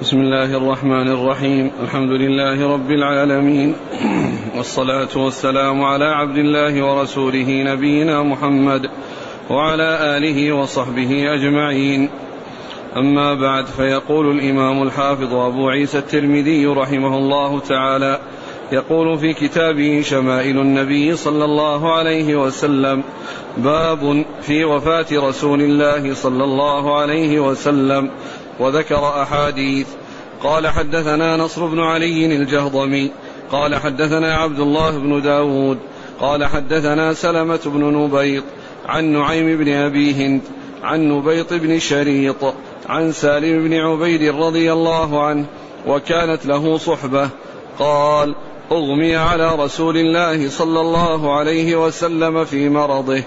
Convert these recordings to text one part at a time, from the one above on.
بسم الله الرحمن الرحيم. الحمد لله رب العالمين. والصلاة والسلام على عبد الله ورسوله نبينا محمد وعلى آله وصحبه أجمعين. أما بعد فيقول الإمام الحافظ أبو عيسى الترمذي رحمه الله تعالى يقول في كتابه شمائل النبي صلى الله عليه وسلم باب في وفاة رسول الله صلى الله عليه وسلم وذكر أحاديث. قال حدثنا نصر بن علي الجهضمي. قال حدثنا عبد الله بن داود. قال حدثنا سلمة بن نبيط عن نعيم بن أبي هند عن نبيط بن شريط عن سالم بن عبيد رضي الله عنه وكانت له صحبة. قال أغمي على رسول الله صلى الله عليه وسلم في مرضه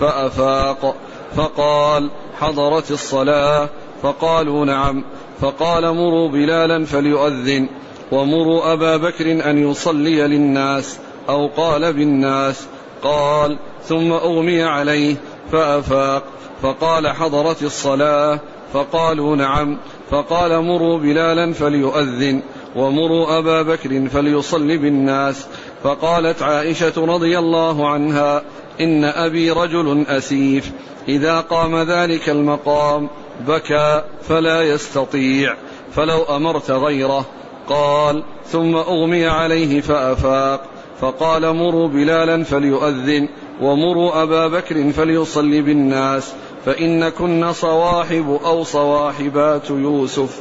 فأفاق. فقال حضرت الصلاة فقالوا نعم. فقال مروا بلالا فليؤذن ومروا أبا بكر أن يصلي للناس أو قال بالناس قال ثم أغمي عليه فأفاق. فقال حضرت الصلاة فقالوا نعم. فقال مروا بلالا فليؤذن ومروا أبا بكر فليصلي بالناس. فقالت عائشة رضي الله عنها إن أبي رجل أسيف إذا قام ذلك المقام بكى فلا يستطيع فلو أمرت غيره قال ثم أغمي عليه فأفاق فقال مروا بلالا فليؤذن ومروا أبا بكر فليصلي بالناس فإن صواحب أو صواحبات يوسف.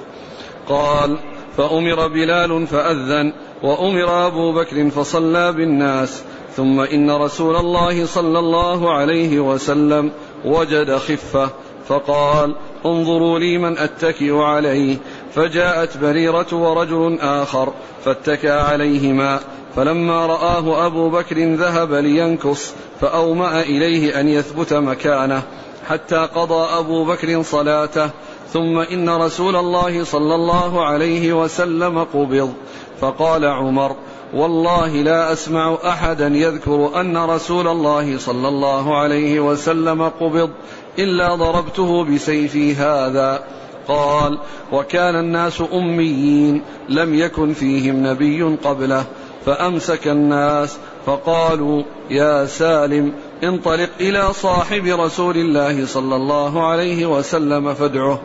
قال فأمر بلال فأذن وأمر أبو بكر فصلى بالناس ثم إن رسول الله صلى الله عليه وسلم وجد خفة فقال انظروا لي من أتكئ عليه. فجاءت بريرة ورجل آخر فاتكأ عليهما. فلما رآه أبو بكر ذهب لينكص فأومأ إليه أن يثبت مكانه حتى قضى أبو بكر صلاته. ثم إن رسول الله صلى الله عليه وسلم قبض. فقال عمر والله لا أسمع أحدا يذكر أن رسول الله صلى الله عليه وسلم قبض إلا ضربته بسيفي هذا. قال وكان الناس أميين لم يكن فيهم نبي قبله فأمسك الناس فقالوا يا سالم انطلق إلى صاحب رسول الله صلى الله عليه وسلم فادعه.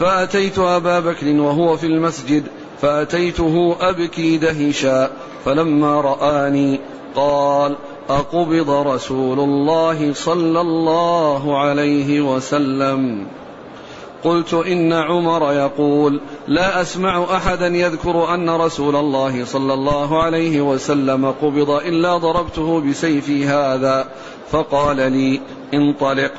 فأتيت أبا بكر وهو في المسجد فأتيته أبكي دهشا فلما رآني قال أقبض رسول الله صلى الله عليه وسلم. قلت إن عمر يقول لا أسمع أحدا يذكر أن رسول الله صلى الله عليه وسلم قبض إلا ضربته بسيفي هذا فقال لي انطلق.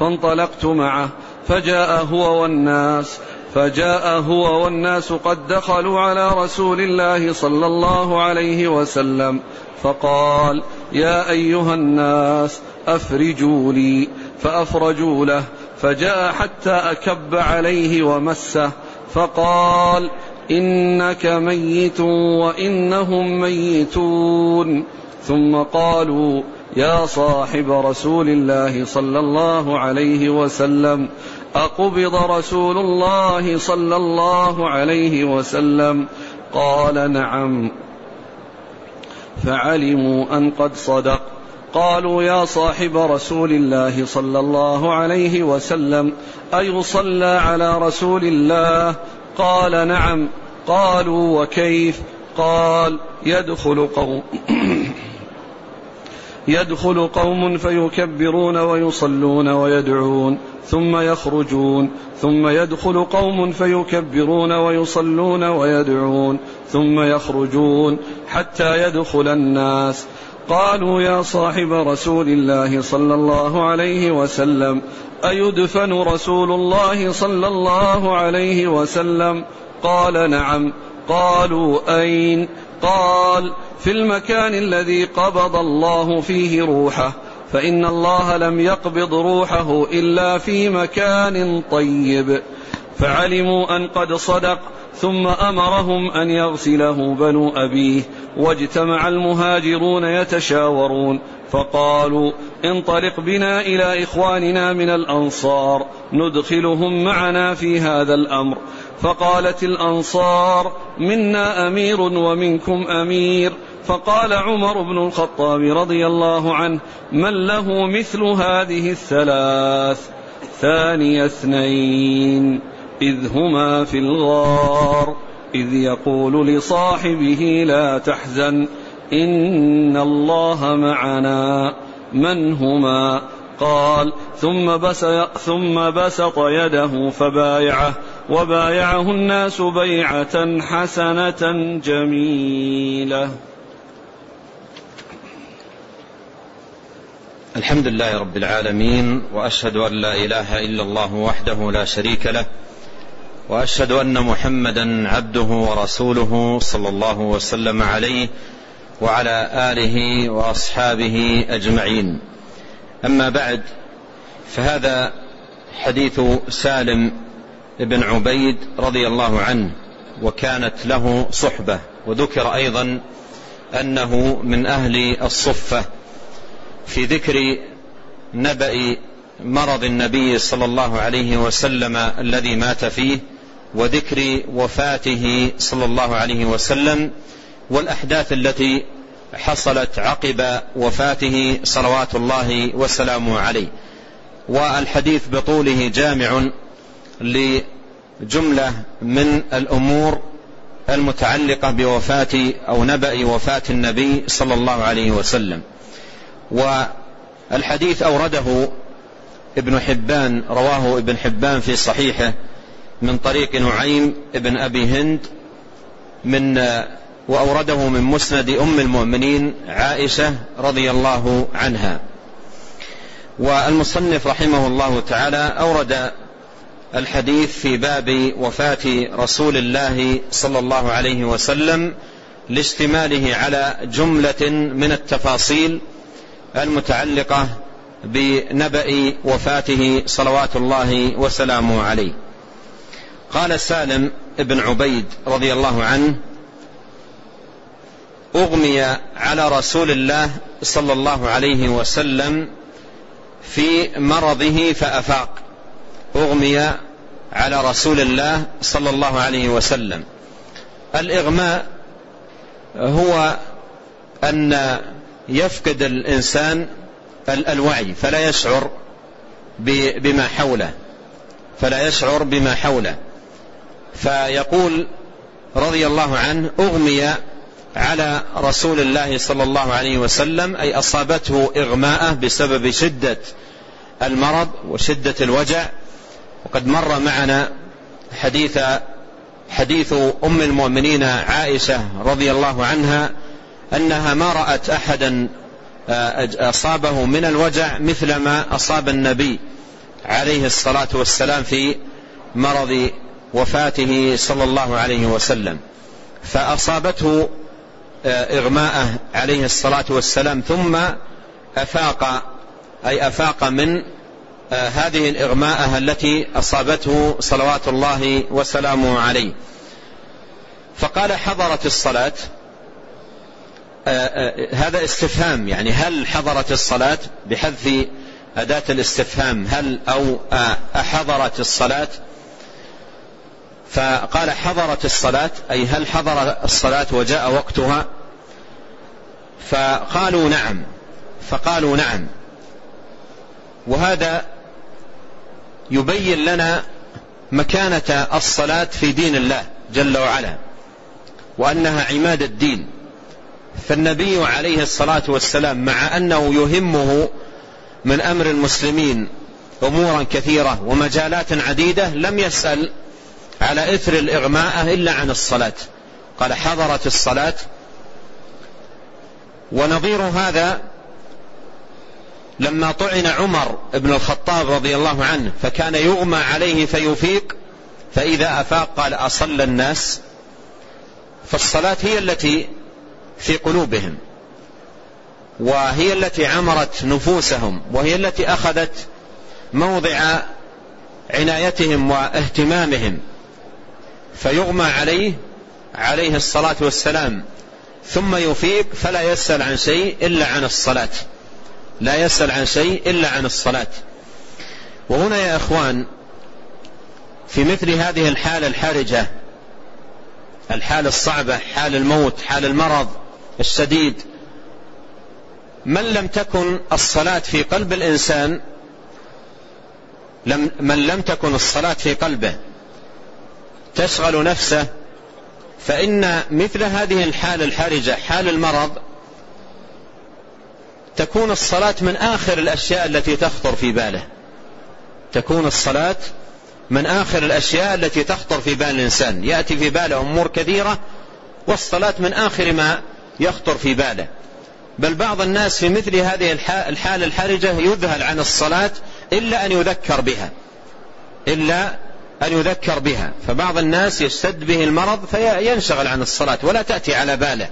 فانطلقت معه فجاء هو والناس فجاء هو والناس قد دخلوا على رسول الله صلى الله عليه وسلم فقال يا أيها الناس أفرجوا لي. فأفرجوا له فجاء حتى أكب عليه ومسه فقال إنك ميت وإنهم ميتون. ثم قالوا يا صاحب رسول الله صلى الله عليه وسلم أقبض رسول الله صلى الله عليه وسلم. قال نعم. فعلموا أن قد صدق. قالوا يا صاحب رسول الله صلى الله عليه وسلم أيصلى على رسول الله؟ قال نعم. قالوا وكيف؟ قال يدخل قوم. يدخل قوم فيكبرون ويصلون ويدعون ثم يخرجون ثم يدخل قوم فيكبرون ويصلون ويدعون ثم يخرجون حتى يدخل الناس. قالوا يا صاحب رسول الله صلى الله عليه وسلم أيدفن رسول الله صلى الله عليه وسلم؟ قال نعم. قالوا أين؟ قال في المكان الذي قبض الله فيه روحه فإن الله لم يقبض روحه إلا في مكان طيب. فعلموا أن قد صدق ثم أمرهم أن يغسله بنو أبيه واجتمع المهاجرون يتشاورون فقالوا انطلق بنا إلى إخواننا من الأنصار ندخلهم معنا في هذا الأمر. فقالت الأنصار منا أمير ومنكم أمير فقال عمر بن الخطاب رضي الله عنه من له مثل هذه الثلاث؟ ثاني اثنين إذ هما في الغار إذ يقول لصاحبه لا تحزن إن الله معنا من هما؟ قال ثم بس ثم بسط يده فبايعه وبايعه الناس بيعة حسنة جميلة. الحمد لله رب العالمين وأشهد أن لا إله إلا الله وحده لا شريك له وأشهد أن محمدا عبده ورسوله صلى الله وسلم عليه وعلى آله وأصحابه أجمعين. أما بعد فهذا حديث سالم بن عبيد رضي الله عنه وكانت له صحبة وذكر أيضا أنه من أهل الصفة في ذكر نبأ مرض النبي صلى الله عليه وسلم الذي مات فيه وذكر وفاته صلى الله عليه وسلم والأحداث التي حصلت عقب وفاته صلوات الله وسلامه عليه. والحديث بطوله جامع لجملة من الأمور المتعلقة بوفاة أو نبأ وفاة النبي صلى الله عليه وسلم. والحديث أورده ابن حبان رواه ابن حبان في صحيحه من طريق نعيم ابن أبي هند من وأورده من مسند أم المؤمنين عائشة رضي الله عنها. والمصنف رحمه الله تعالى أورد الحديث في باب وفاة رسول الله صلى الله عليه وسلم لاشتماله على جملة من التفاصيل المتعلقة بنبأ وفاته صلوات الله وسلامه عليه. قال سالم بن عبيد رضي الله عنه أغمي على رسول الله صلى الله عليه وسلم في مرضه فأفاق. أغمي على رسول الله صلى الله عليه وسلم. الإغماء هو أن يفقد الإنسان الوعي فلا يشعر بما حوله فلا يشعر بما حوله. فيقول رضي الله عنه أغمي على رسول الله صلى الله عليه وسلم أي أصابته إغماءة بسبب شدة المرض وشدة الوجع. وقد مر معنا حديث حديث أم المؤمنين عائشة رضي الله عنها أنها ما رأت أحدا آه، أصابه من الوجع مثل ما أصاب النبي عليه الصلاة والسلام في مرض وفاته صلى الله عليه وسلم. فأصابته آه، إغماءه عليه الصلاة والسلام ثم أفاق أي أفاق من آه، هذه الإغماءة التي أصابته صلوات الله وسلامه عليه. فقال حضرت الصلاة هذا استفهام. يعني هل حضرت الصلاة بحذف أداة الاستفهام؟ هل أو أحضرت الصلاة؟ فقال حضرت الصلاة أي هل حضر الصلاة وجاء وقتها؟ فقالوا نعم. فقالوا نعم. وهذا يبين لنا مكانة الصلاة في دين الله جل وعلا وأنها عماد الدين. فالنبي عليه الصلاة والسلام مع أنه يهمه من أمر المسلمين أمورا كثيرة ومجالات عديدة لم يسأل على إثر الإغماء إلا عن الصلاة. قال حضرت الصلاة. ونظير هذا لما طعن عمر بن الخطاب رضي الله عنه فكان يغمى عليه فيفيق فإذا أفاق قال أصلى الناس. فالصلاة هي التي في قلوبهم وهي التي عمرت نفوسهم وهي التي أخذت موضع عنايتهم واهتمامهم. فيغمى عليه عليه الصلاة والسلام. ثم يفيق فلا يسأل عن شيء إلا عن الصلاة. لا يسأل عن شيء إلا عن الصلاة. وهنا يا إخوان في مثل هذه الحالة الحرجة الحالة الصعبة حال الموت حال المرض الشديد. من لم تكن الصلاة في قلب الإنسان لم من لم تكن الصلاة في قلبه تشغل نفسه فإن مثل هذه الحالة الحرجة حال المرض تكون الصلاة من آخر الأشياء التي تخطر في باله. تكون الصلاة من آخر الأشياء التي تخطر في بال الإنسان. يأتي في باله أمور كثيرة والصلاة من آخر ما يخطر في باله. بل بعض الناس في مثل هذه الحالة الحرجة يذهل عن الصلاة إلا أن يذكر بها. إلا أن يذكر بها. فبعض الناس يشتد به المرض فينشغل عن الصلاة ولا تأتي على باله.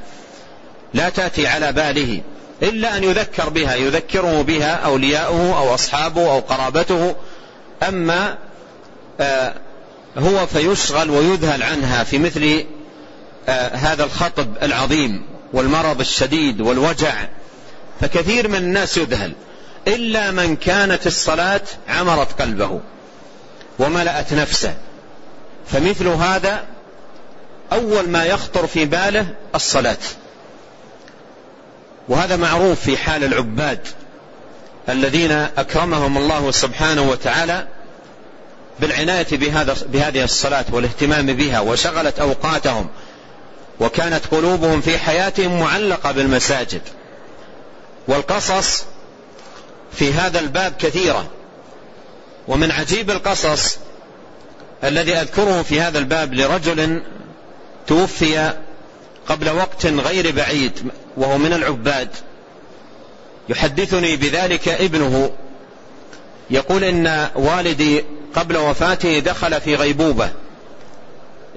لا تأتي على باله. إلا أن يذكر بها. يذكره بها أولياؤه أو أصحابه أو قرابته. أما آه، هو فيشغل ويذهل عنها في مثل آه، هذا الخطب العظيم. والمرض الشديد والوجع فكثير من الناس يذهل إلا من كانت الصلاة عمرت قلبه وملأت نفسه. فمثل هذا أول ما يخطر في باله الصلاة. وهذا معروف في حال العباد الذين أكرمهم الله سبحانه وتعالى بالعناية بهذا بهذه الصلاة والاهتمام بها وشغلت أوقاتهم وكانت قلوبهم في حياتهم معلقة بالمساجد. والقصص في هذا الباب كثيرة. ومن عجيب القصص الذي أذكره في هذا الباب لرجل توفي قبل وقت غير بعيد وهو من العباد. يحدثني بذلك ابنه. يقول إن والدي قبل وفاته دخل في غيبوبة.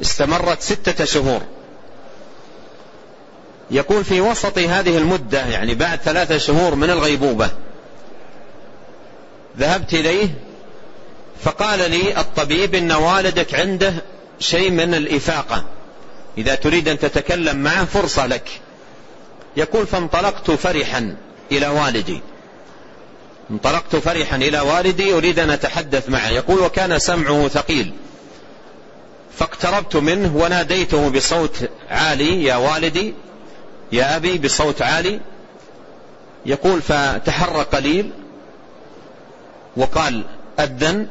استمرت ستة شهور. يقول في وسط هذه المدة يعني بعد ثلاثة شهور من الغيبوبة ذهبت إليه فقال لي الطبيب إن والدك عنده شيء من الإفاقة إذا تريد أن تتكلم معه فرصة لك. يقول فانطلقت فرحا إلى والدي. انطلقت فرحا إلى والدي أريد أن أتحدث معه. يقول وكان سمعه ثقيل. فاقتربت منه وناديته بصوت عالي يا والدي يا أبي بصوت عالي. يقول فتحرك قليل وقال أذن.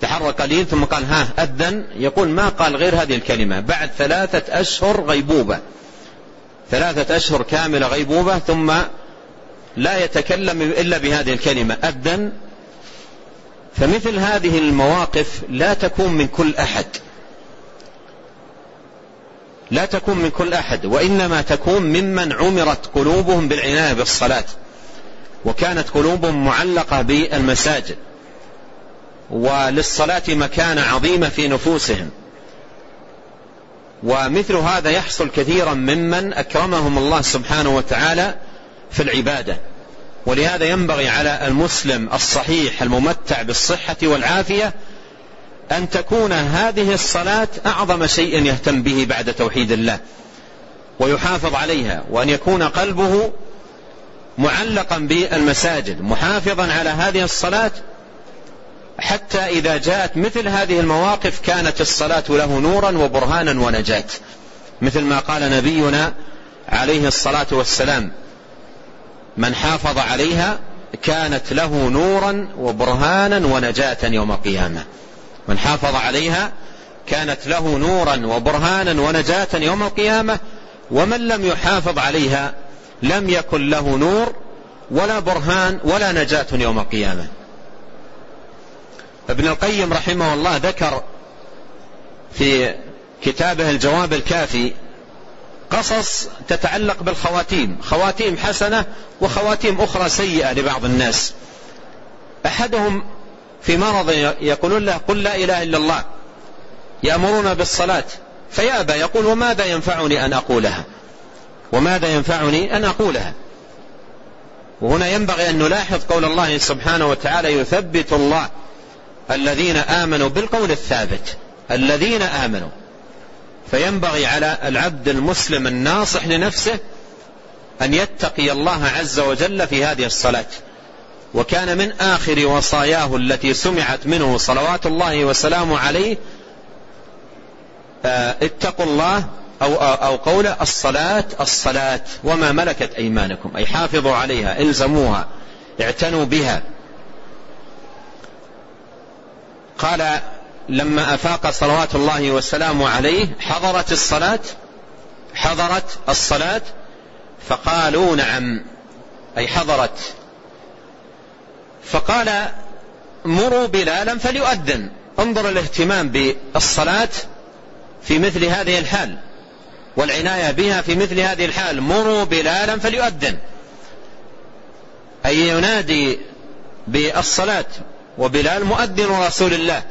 تحرك قليل ثم قال ها أذن. يقول ما قال غير هذه الكلمة. بعد ثلاثة أشهر غيبوبة. ثلاثة أشهر كاملة غيبوبة ثم لا يتكلم إلا بهذه الكلمة. أذن. فمثل هذه المواقف لا تكون من كل أحد. لا تكون من كل أحد وإنما تكون ممن عمرت قلوبهم بالعناية بالصلاة وكانت قلوبهم معلقة بالمساجد وللصلاة مكانة عظيمة في نفوسهم. ومثل هذا يحصل كثيرا ممن أكرمهم الله سبحانه وتعالى في العبادة. ولهذا ينبغي على المسلم الصحيح الممتع بالصحة والعافية أن تكون هذه الصلاة أعظم شيء يهتم به بعد توحيد الله ويحافظ عليها وأن يكون قلبه معلقا بالمساجد محافظا على هذه الصلاة حتى إذا جاءت مثل هذه المواقف كانت الصلاة له نورا وبرهانا ونجاة مثل ما قال نبينا عليه الصلاة والسلام من حافظ عليها كانت له نورا وبرهانا ونجاة يوم القيامة. من حافظ عليها كانت له نورا وبرهانا ونجاة يوم القيامة ومن لم يحافظ عليها لم يكن له نور ولا برهان ولا نجاة يوم القيامة. ابن القيم رحمه الله ذكر في كتابه الجواب الكافي قصص تتعلق بالخواتيم خواتيم حسنة وخواتيم أخرى سيئة لبعض الناس. أحدهم في مرض يقولون له قل لا إله إلا الله يأمرون بالصلاة فيأبى يقول وماذا ينفعني أن أقولها؟ وماذا ينفعني أن أقولها؟ وهنا ينبغي أن نلاحظ قول الله سبحانه وتعالى يثبت الله الذين آمنوا بالقول الثابت الذين آمنوا. فينبغي على العبد المسلم الناصح لنفسه أن يتقي الله عز وجل في هذه الصلاة. وكان من آخر وصاياه التي سمعت منه صلوات الله وسلامه عليه آه، اتقوا الله أو, أو قول الصلاة الصلاة وما ملكت أيمانكم أي حافظوا عليها إلزموها اعتنوا بها. قال لما أفاق صلوات الله وسلامه عليه حضرت الصلاة؟ حضرت الصلاة؟ فقالوا نعم أي حضرت. فقال مروا بلالا فليؤذن. انظر الاهتمام بالصلاة في مثل هذه الحال والعناية بها في مثل هذه الحال. مروا بلالا فليؤذن. أي ينادي بالصلاة وبلال مؤذن رسول الله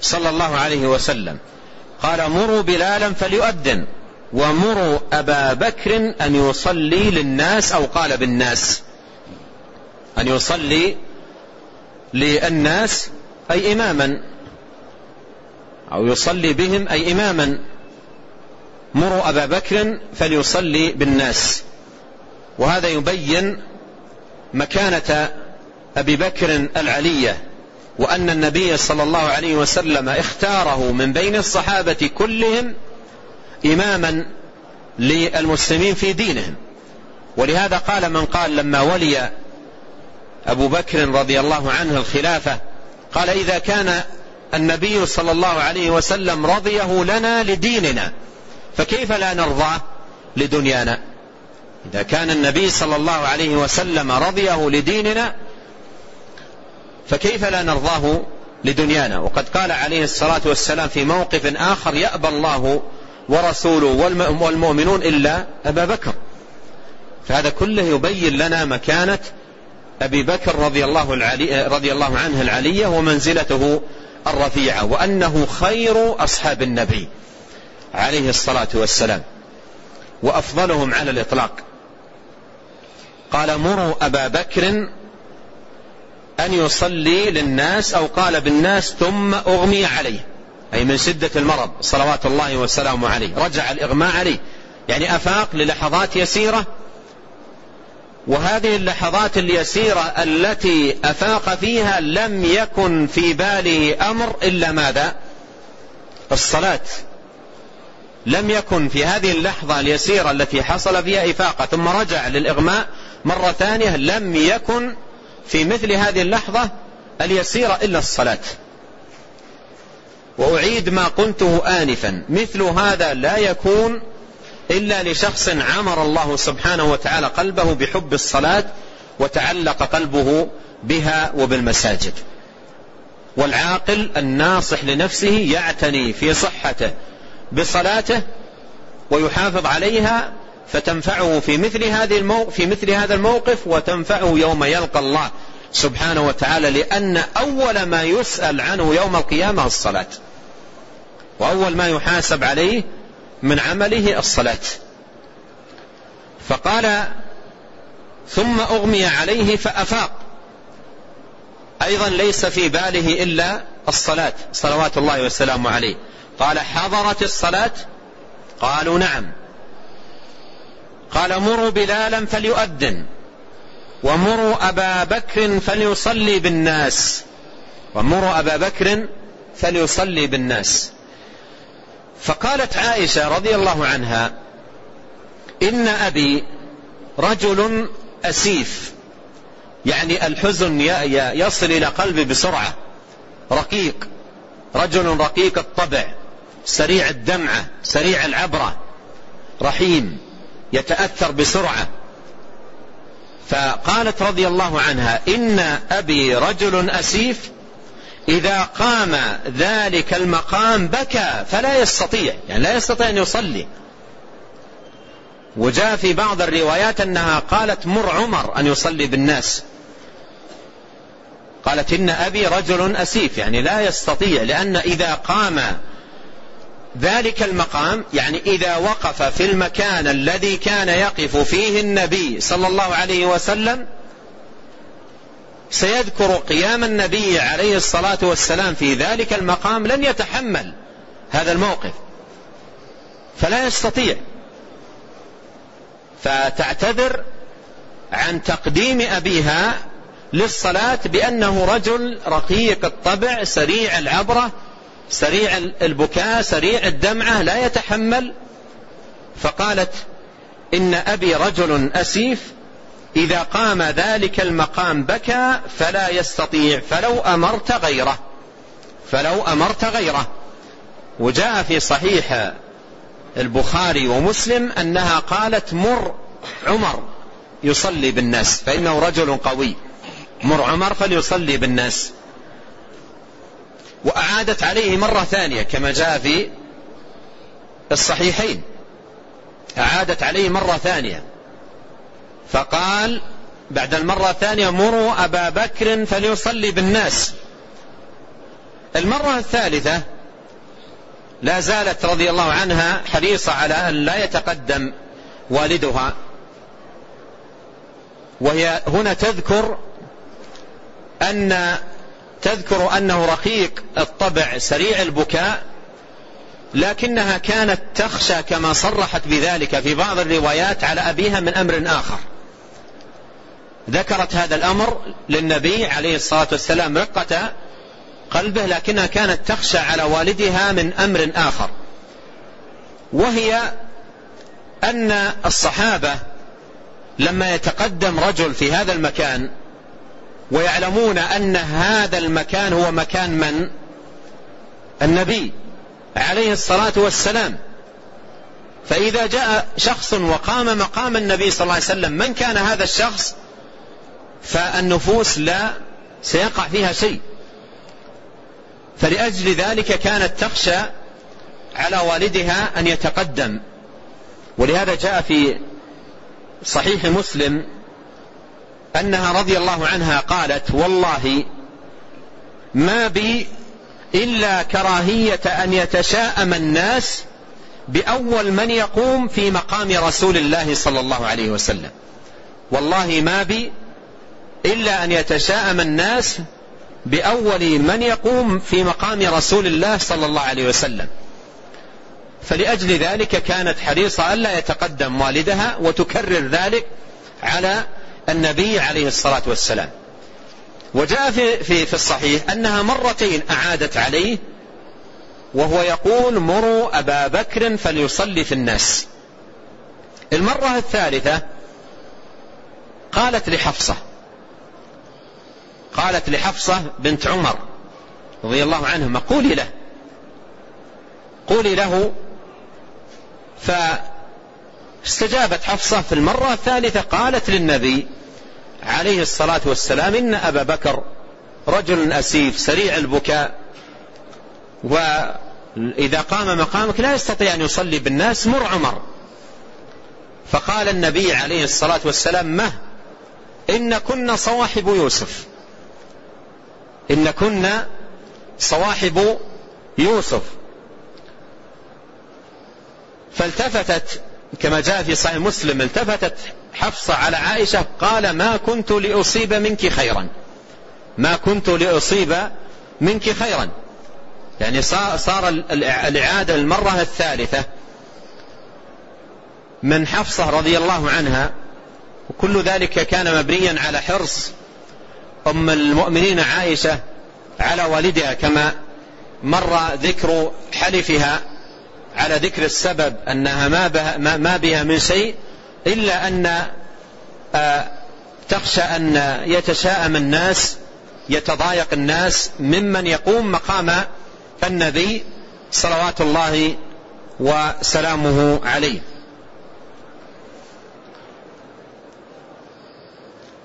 صلى الله عليه وسلم. قال مروا بلالا فليؤذن. ومروا أبا بكر أن يصلي للناس أو قال بالناس أن يصلي للناس أي إماما. أو يصلي بهم أي إماما. مروا أبا بكر فليصلي بالناس. وهذا يبين مكانة أبي بكر العلية وأن النبي صلى الله عليه وسلم اختاره من بين الصحابة كلهم إماما للمسلمين في دينهم. ولهذا قال من قال لما ولي أبو بكر رضي الله عنه الخلافة قال إذا كان النبي صلى الله عليه وسلم رضيه لنا لديننا فكيف لا نرضاه لدنيانا؟ إذا كان النبي صلى الله عليه وسلم رضيه لديننا فكيف لا نرضاه لدنيانا؟ وقد قال عليه الصلاة والسلام في موقف آخر يأبى الله ورسوله والمؤمنون إلا أبا بكر. فهذا كله يبين لنا مكانة أبي بكر رضي الله, العلي رضي الله عنه العلية ومنزلته الرفيعة وأنه خير أصحاب النبي عليه الصلاة والسلام وأفضلهم على الإطلاق. قال مروا أبا بكر أن يصلي للناس أو قال بالناس ثم أغمي عليه. أي من شدة المرض صلوات الله وسلامه عليه رجع الإغماء عليه. يعني أفاق للحظات يسيرة وهذه اللحظات اليسيرة التي أفاق فيها لم يكن في باله أمر إلا ماذا؟ الصلاة. لم يكن في هذه اللحظة اليسيرة التي حصل فيها إفاقة ثم رجع للإغماء مرة ثانية لم يكن في مثل هذه اللحظة اليسيرة إلا الصلاة. وأعيد ما قلته آنفا مثل هذا لا يكون إلا لشخص عمر الله سبحانه وتعالى قلبه بحب الصلاة وتعلق قلبه بها وبالمساجد. والعاقل الناصح لنفسه يعتني في صحته بصلاته ويحافظ عليها فتنفعه في مثل هذه الموقف في مثل هذا الموقف وتنفعه يوم يلقى الله سبحانه وتعالى لأن أول ما يسأل عنه يوم القيامة الصلاة. وأول ما يحاسب عليه من عمله الصلاة. فقال ثم أغمي عليه فأفاق. أيضا ليس في باله إلا الصلاة صلوات الله والسلام عليه. قال حضرت الصلاة؟ قالوا نعم. قال مروا بلالا فليؤذن ومروا أبا بكر فليصلي بالناس ومروا أبا بكر فليصلي بالناس. فقالت عائشة رضي الله عنها إن أبي رجل أسيف يعني الحزن يصل إلى قلبي بسرعة رقيق رجل رقيق الطبع سريع الدمعة سريع العبرة رحيم يتأثر بسرعة. فقالت رضي الله عنها إن أبي رجل أسيف إذا قام ذلك المقام بكى فلا يستطيع يعني لا يستطيع أن يصلي. وجاء في بعض الروايات أنها قالت مر عمر أن يصلي بالناس. قالت إن أبي رجل أسيف يعني لا يستطيع لأن إذا قام ذلك المقام يعني إذا وقف في المكان الذي كان يقف فيه النبي صلى الله عليه وسلم سيذكر قيام النبي عليه الصلاة والسلام في ذلك المقام لن يتحمل هذا الموقف. فلا يستطيع. فتعتذر عن تقديم أبيها للصلاة بأنه رجل رقيق الطبع سريع العبرة سريع البكاء سريع الدمعة لا يتحمل. فقالت إن أبي رجل أسيف إذا قام ذلك المقام بكى فلا يستطيع فلو أمرت غيره فلو أمرت غيره. وجاء في صحيح البخاري ومسلم أنها قالت مر عمر يصلي بالناس فإنه رجل قوي. مر عمر فليصلي بالناس. وأعادت عليه مرة ثانية كما جاء في الصحيحين. أعادت عليه مرة ثانية. فقال بعد المرة الثانية مروا أبا بكر فليصلي بالناس. المرة الثالثة لا زالت رضي الله عنها حريصة على أن لا يتقدم والدها. وهي هنا تذكر أن تذكر أنه رقيق الطبع سريع البكاء لكنها كانت تخشى كما صرحت بذلك في بعض الروايات على أبيها من أمر آخر. ذكرت هذا الأمر للنبي عليه الصلاة والسلام رقة قلبه لكنها كانت تخشى على والدها من أمر آخر. وهي أن الصحابة لما يتقدم رجل في هذا المكان ويعلمون أن هذا المكان هو مكان من؟ النبي عليه الصلاة والسلام. فإذا جاء شخص وقام مقام النبي صلى الله عليه وسلم من كان هذا الشخص؟ فالنفوس لا سيقع فيها شيء. فلأجل ذلك كانت تخشى على والدها أن يتقدم. ولهذا جاء في صحيح مسلم أنها رضي الله عنها قالت والله ما بي إلا كراهية أن يتشاءم الناس بأول من يقوم في مقام رسول الله صلى الله عليه وسلم. والله ما بي إلا أن يتشاءم الناس بأول من يقوم في مقام رسول الله صلى الله عليه وسلم. فلأجل ذلك كانت حريصة ألا يتقدم والدها وتكرر ذلك على النبي عليه الصلاة والسلام. وجاء في, في, في الصحيح أنها مرتين أعادت عليه وهو يقول مروا أبا بكر فليصلي في الناس المرة الثالثة قالت لحفصة قالت لحفصة بنت عمر رضي الله عنهما قولي له. قولي له. فاستجابت حفصة في المرة الثالثة قالت للنبي عليه الصلاة والسلام إن أبا بكر رجل أسيف سريع البكاء وإذا قام مقامك لا يستطيع أن يصلي بالناس مر عمر. فقال النبي عليه الصلاة والسلام مه إن كنا صواحب يوسف. إن كنا صواحب يوسف. فالتفتت كما جاء في صحيح مسلم التفتت حفصة على عائشة قال ما كنت لأصيب منك خيرا. ما كنت لأصيب منك خيرا. يعني صار الإعادة المرة الثالثة. من حفصة رضي الله عنها وكل ذلك كان مبنيا على حرص أم المؤمنين عائشة على والدها كما مر ذكر حلفها على ذكر السبب أنها ما بها, ما بها من شيء إلا أن آه، تخشى أن يتشاءم الناس يتضايق الناس ممن يقوم مقام النبي صلوات الله وسلامه عليه.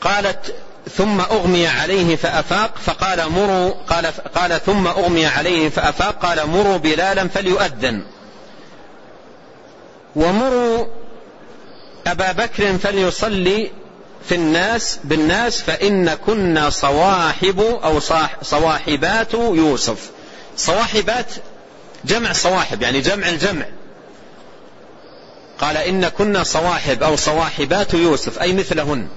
قالت ثم أغمي عليه فأفاق فقال مروا قال, قال ثم أغمي عليه فأفاق قال مروا بلالا فليؤذن. ومروا أبا بكر فليصلي في الناس بالناس فإن كنا صواحب أو صواحبات يوسف. صواحبات جمع صواحب يعني جمع الجمع. قال إن كنا صواحب أو صواحبات يوسف أي مثلهن.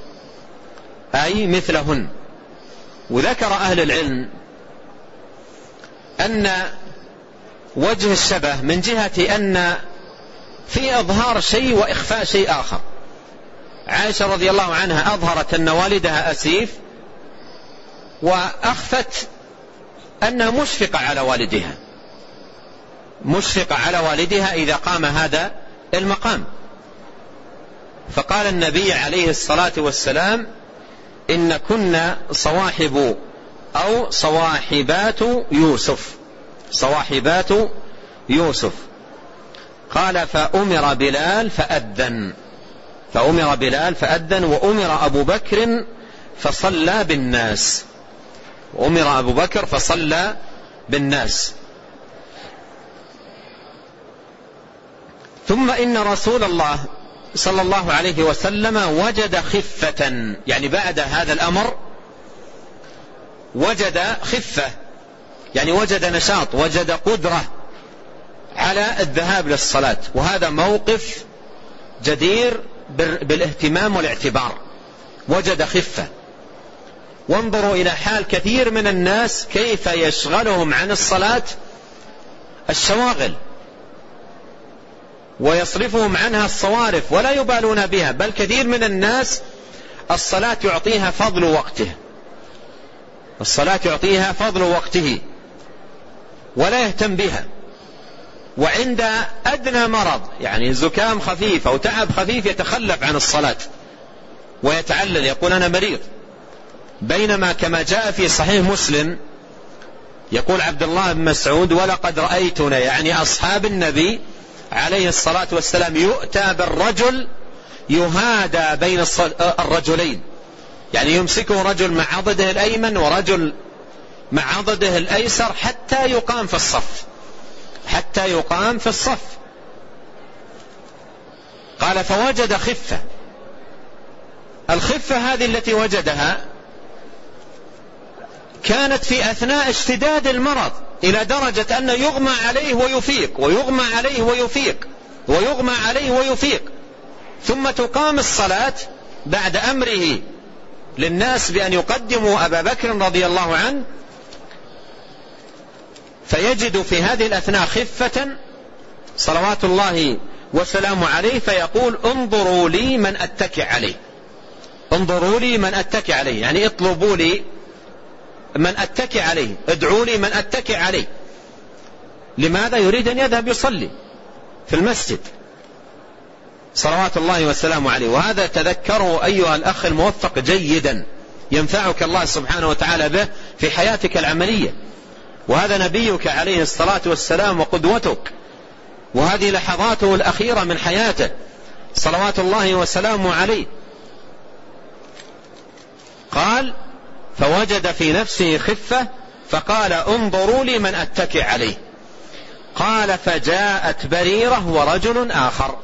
أي مثلهن. وذكر أهل العلم أن وجه الشبه من جهة أن في إظهار شيء وإخفاء شيء آخر. عائشة رضي الله عنها أظهرت أن والدها أسيف وأخفت أنها مشفقة على والدها. مشفقة على والدها إذا قام هذا المقام. فقال النبي عليه الصلاة والسلام إن كنا صواحب أو صواحبات يوسف. صواحبات يوسف. قال فأمر بلال فأذن. فأمر بلال فأذن وأمر أبو بكر فصلى بالناس. وأمر أبو بكر فصلى بالناس. ثم إن رسول الله صلى الله عليه وسلم وجد خفة. يعني بعد هذا الأمر وجد خفة. يعني وجد نشاط وجد قدرة على الذهاب للصلاة. وهذا موقف جدير بالاهتمام والاعتبار. وجد خفة. وانظروا إلى حال كثير من الناس كيف يشغلهم عن الصلاة الشواغل. ويصرفهم عنها الصوارف ولا يبالون بها بل كثير من الناس الصلاة يعطيها فضل وقته. الصلاة يعطيها فضل وقته ولا يهتم بها. وعند أدنى مرض يعني زكام خفيف أو تعب خفيف يتخلف عن الصلاة ويتعلل يقول أنا مريض. بينما كما جاء في صحيح مسلم يقول عبد الله بن مسعود ولقد رأيتنا يعني أصحاب النبي عليه الصلاة والسلام يؤتى بالرجل يهادى بين الرجلين. يعني يمسكه رجل مع عضده الأيمن ورجل مع عضده الأيسر حتى يقام في الصف. حتى يقام في الصف. قال فوجد خفة. الخفة هذه التي وجدها كانت في أثناء اشتداد المرض. إلى درجة أنه يغمى عليه ويفيق ويغمى عليه ويفيق ويغمى عليه ويفيق. ثم تقام الصلاة بعد أمره للناس بأن يقدموا أبا بكر رضي الله عنه فيجد في هذه الأثناء خفة صلوات الله وسلامه عليه فيقول انظروا لي من أتكئ عليه. انظروا لي من أتكئ عليه يعني اطلبوا لي من أتكئ عليه. ادعوا لي من أتكئ عليه. لماذا يريد أن يذهب يصلي في المسجد؟ صلوات الله وسلامه عليه. وهذا تذكره أيها الأخ الموفق جيدا ينفعك الله سبحانه وتعالى به في حياتك العملية. وهذا نبيك عليه الصلاة والسلام وقدوتك. وهذه لحظاته الأخيرة من حياته. صلوات الله وسلامه عليه. قال فوجد في نفسه خفة فقال انظروا لي من أتكئ عليه. قال فجاءت بريرة ورجل آخر.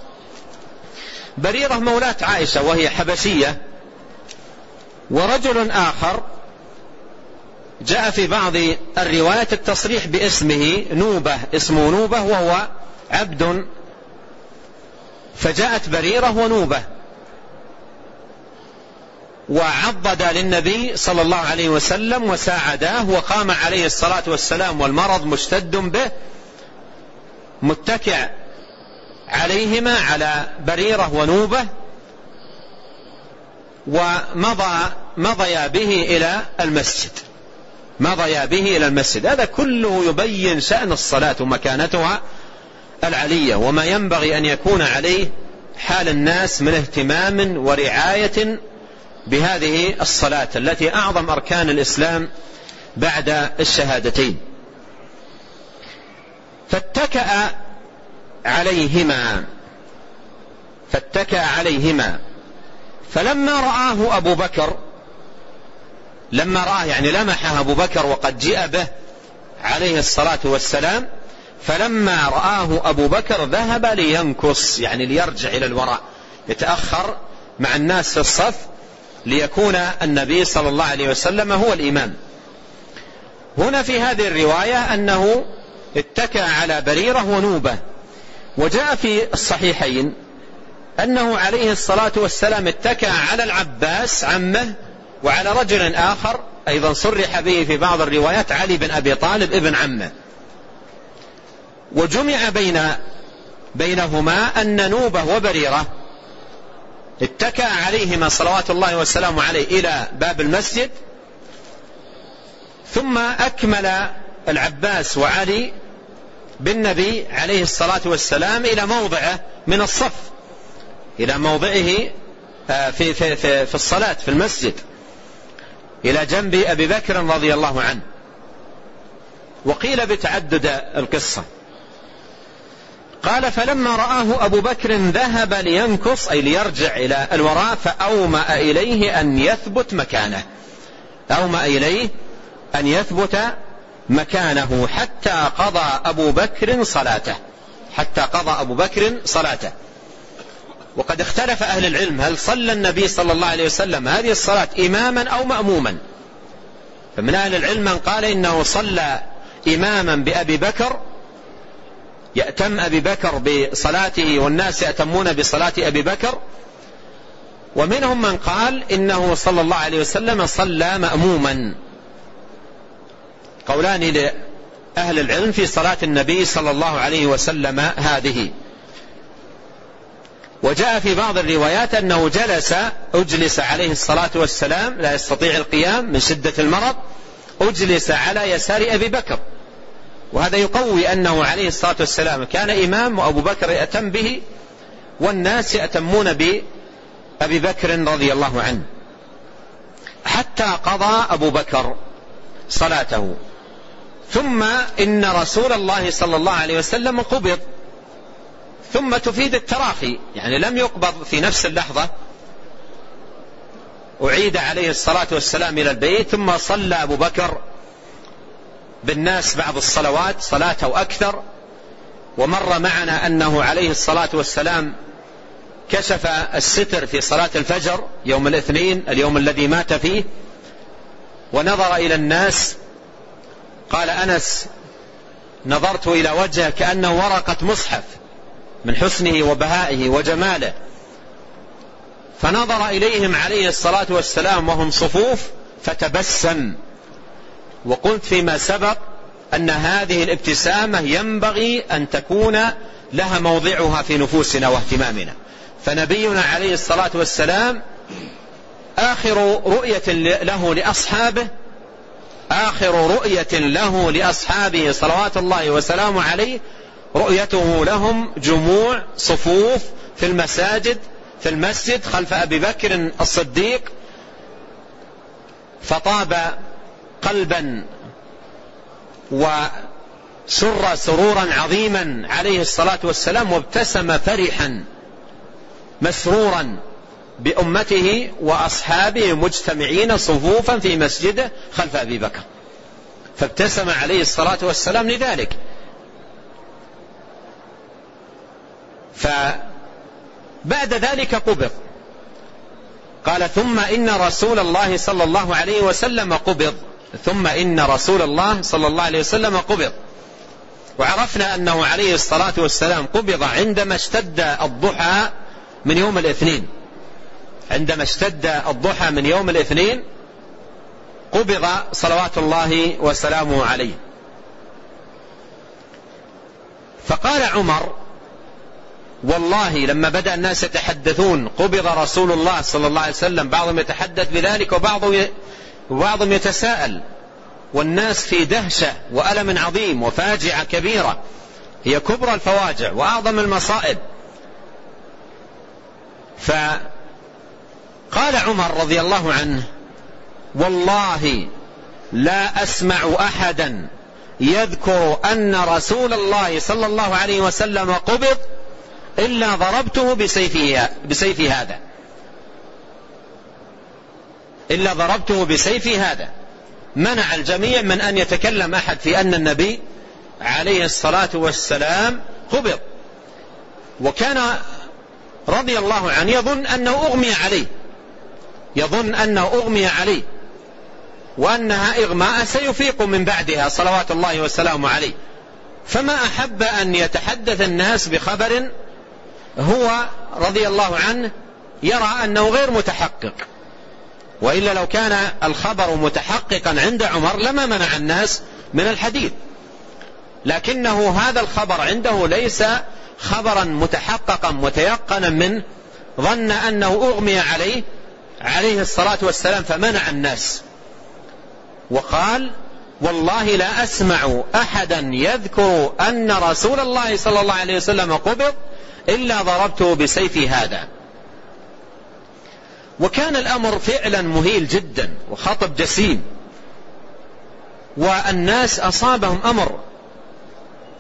بريرة مولاة عائشة وهي حبشية. ورجل آخر جاء في بعض الروايات التصريح باسمه نوبة اسمه نوبة وهو عبد. فجاءت بريرة ونوبة. وعضد للنبي صلى الله عليه وسلم وساعداه وقام عليه الصلاة والسلام والمرض مشتد به متكئ عليهما على بريرة ونوبة ومضى مضيا به إلى المسجد. مضيا به إلى المسجد. هذا كله يبين شأن الصلاة ومكانتها العلية وما ينبغي أن يكون عليه حال الناس من اهتمام ورعاية بهذه الصلاة التي أعظم أركان الإسلام بعد الشهادتين. فاتكأ عليهما فاتكأ عليهما. فلما رآه أبو بكر لما رآه يعني لمحه أبو بكر وقد جاء به عليه الصلاة والسلام فلما رآه أبو بكر ذهب لينكص يعني ليرجع إلى الوراء. يتأخر مع الناس في الصف ليكون النبي صلى الله عليه وسلم هو الإمام. هنا في هذه الرواية أنه اتكى على بريرة ونوبة. وجاء في الصحيحين أنه عليه الصلاة والسلام اتكى على العباس عمه وعلى رجل آخر أيضا صرح به في بعض الروايات علي بن أبي طالب ابن عمه. وجمع بين بينهما أن نوبة وبريرة اتكأ عليهما صلوات الله والسلام عليه إلى باب المسجد ثم أكمل العباس وعلي بالنبي عليه الصلاة والسلام إلى موضعه من الصف إلى موضعه آه، في, في, في, في الصلاة في المسجد إلى جنب أبي بكر رضي الله عنه. وقيل بتعدد القصة. قال فلما رآه أبو بكر ذهب لينكص أي ليرجع إلى الوراء فأومأ إليه أن يثبت مكانه. أومأ إليه أن يثبت مكانه حتى قضى أبو بكر صلاته. حتى قضى أبو بكر صلاته. وقد اختلف أهل العلم هل صلى النبي صلى الله عليه وسلم هذه الصلاة إماما أو مأموما؟ فمن أهل العلم من قال إنه صلى إماما بأبي بكر يأتم أبي بكر بصلاته والناس يأتمون بصلاة أبي بكر. ومنهم من قال إنه صلى الله عليه وسلم صلى مأموما. قولان لأهل العلم في صلاة النبي صلى الله عليه وسلم هذه. وجاء في بعض الروايات أنه جلس أجلس عليه الصلاة والسلام لا يستطيع القيام من شدة المرض أجلس على يسار أبي بكر. وهذا يقوي أنه عليه الصلاة والسلام كان إمام وأبو بكر يأتم به والناس يأتمون بأبي بكر رضي الله عنه. حتى قضى أبو بكر صلاته. ثم إن رسول الله صلى الله عليه وسلم قبض. ثم تفيد التراخي. يعني لم يقبض في نفس اللحظة. أعيد عليه الصلاة والسلام إلى البيت ثم صلى أبو بكر بالناس بعض الصلوات صلاة أو أكثر ومر معنا أنه عليه الصلاة والسلام كشف الستر في صلاة الفجر يوم الاثنين اليوم الذي مات فيه ونظر إلى الناس قال أنس نظرت إلى وجهه كأنه ورقة مصحف من حسنه وبهائه وجماله. فنظر إليهم عليه الصلاة والسلام وهم صفوف فتبسم. وقلت فيما سبق أن هذه الابتسامة ينبغي أن تكون لها موضعها في نفوسنا واهتمامنا. فنبينا عليه الصلاة والسلام آخر رؤية له لأصحابه آخر رؤية له لأصحابه صلوات الله وسلامه عليه رؤيته لهم جموع صفوف في المساجد في المسجد خلف أبي بكر الصديق فطاب قلبا وسر سرورا عظيما عليه الصلاة والسلام وابتسم فرحا مسرورا بأمته وأصحابه مجتمعين صفوفا في مسجده خلف أبي بكر. فابتسم عليه الصلاة والسلام لذلك. فبعد ذلك قبض. قال ثم إن رسول الله صلى الله عليه وسلم قبض. ثم إن رسول الله صلى الله عليه وسلم قبض. وعرفنا أنه عليه الصلاة والسلام قبض عندما اشتد الضحى من يوم الاثنين. عندما اشتد الضحى من يوم الاثنين قبض صلوات الله وسلامه عليه. فقال عمر والله لما بدأ الناس يتحدثون قبض رسول الله صلى الله عليه وسلم بعضهم يتحدث بذلك وبعضهم وبعضهم يتساءل والناس في دهشة وألم عظيم وفاجعة كبيرة هي كبرى الفواجع وأعظم المصائب. فقال عمر رضي الله عنه والله لا أسمع أحدا يذكر أن رسول الله صلى الله عليه وسلم قبض إلا ضربته بسيفه, بسيف هذا. إلا ضربته بسيفي هذا. منع الجميع من أن يتكلم أحد في أن النبي عليه الصلاة والسلام قبض. وكان رضي الله عنه يظن أنه أغمي عليه. يظن أنه أغمي عليه. وأنها إغماء سيفيق من بعدها صلوات الله وسلامه عليه. فما أحب أن يتحدث الناس بخبر هو رضي الله عنه يرى أنه غير متحقق. وإلا لو كان الخبر متحققا عند عمر لما منع الناس من الحديث. لكنه هذا الخبر عنده ليس خبرا متحققا متيقنا منه ظن أنه أغمي عليه عليه الصلاة والسلام فمنع الناس. وقال والله لا أسمع أحدا يذكر أن رسول الله صلى الله عليه وسلم قبض إلا ضربته بسيفي هذا. وكان الأمر فعلا مهيل جدا وخطب جسيم. والناس أصابهم أمر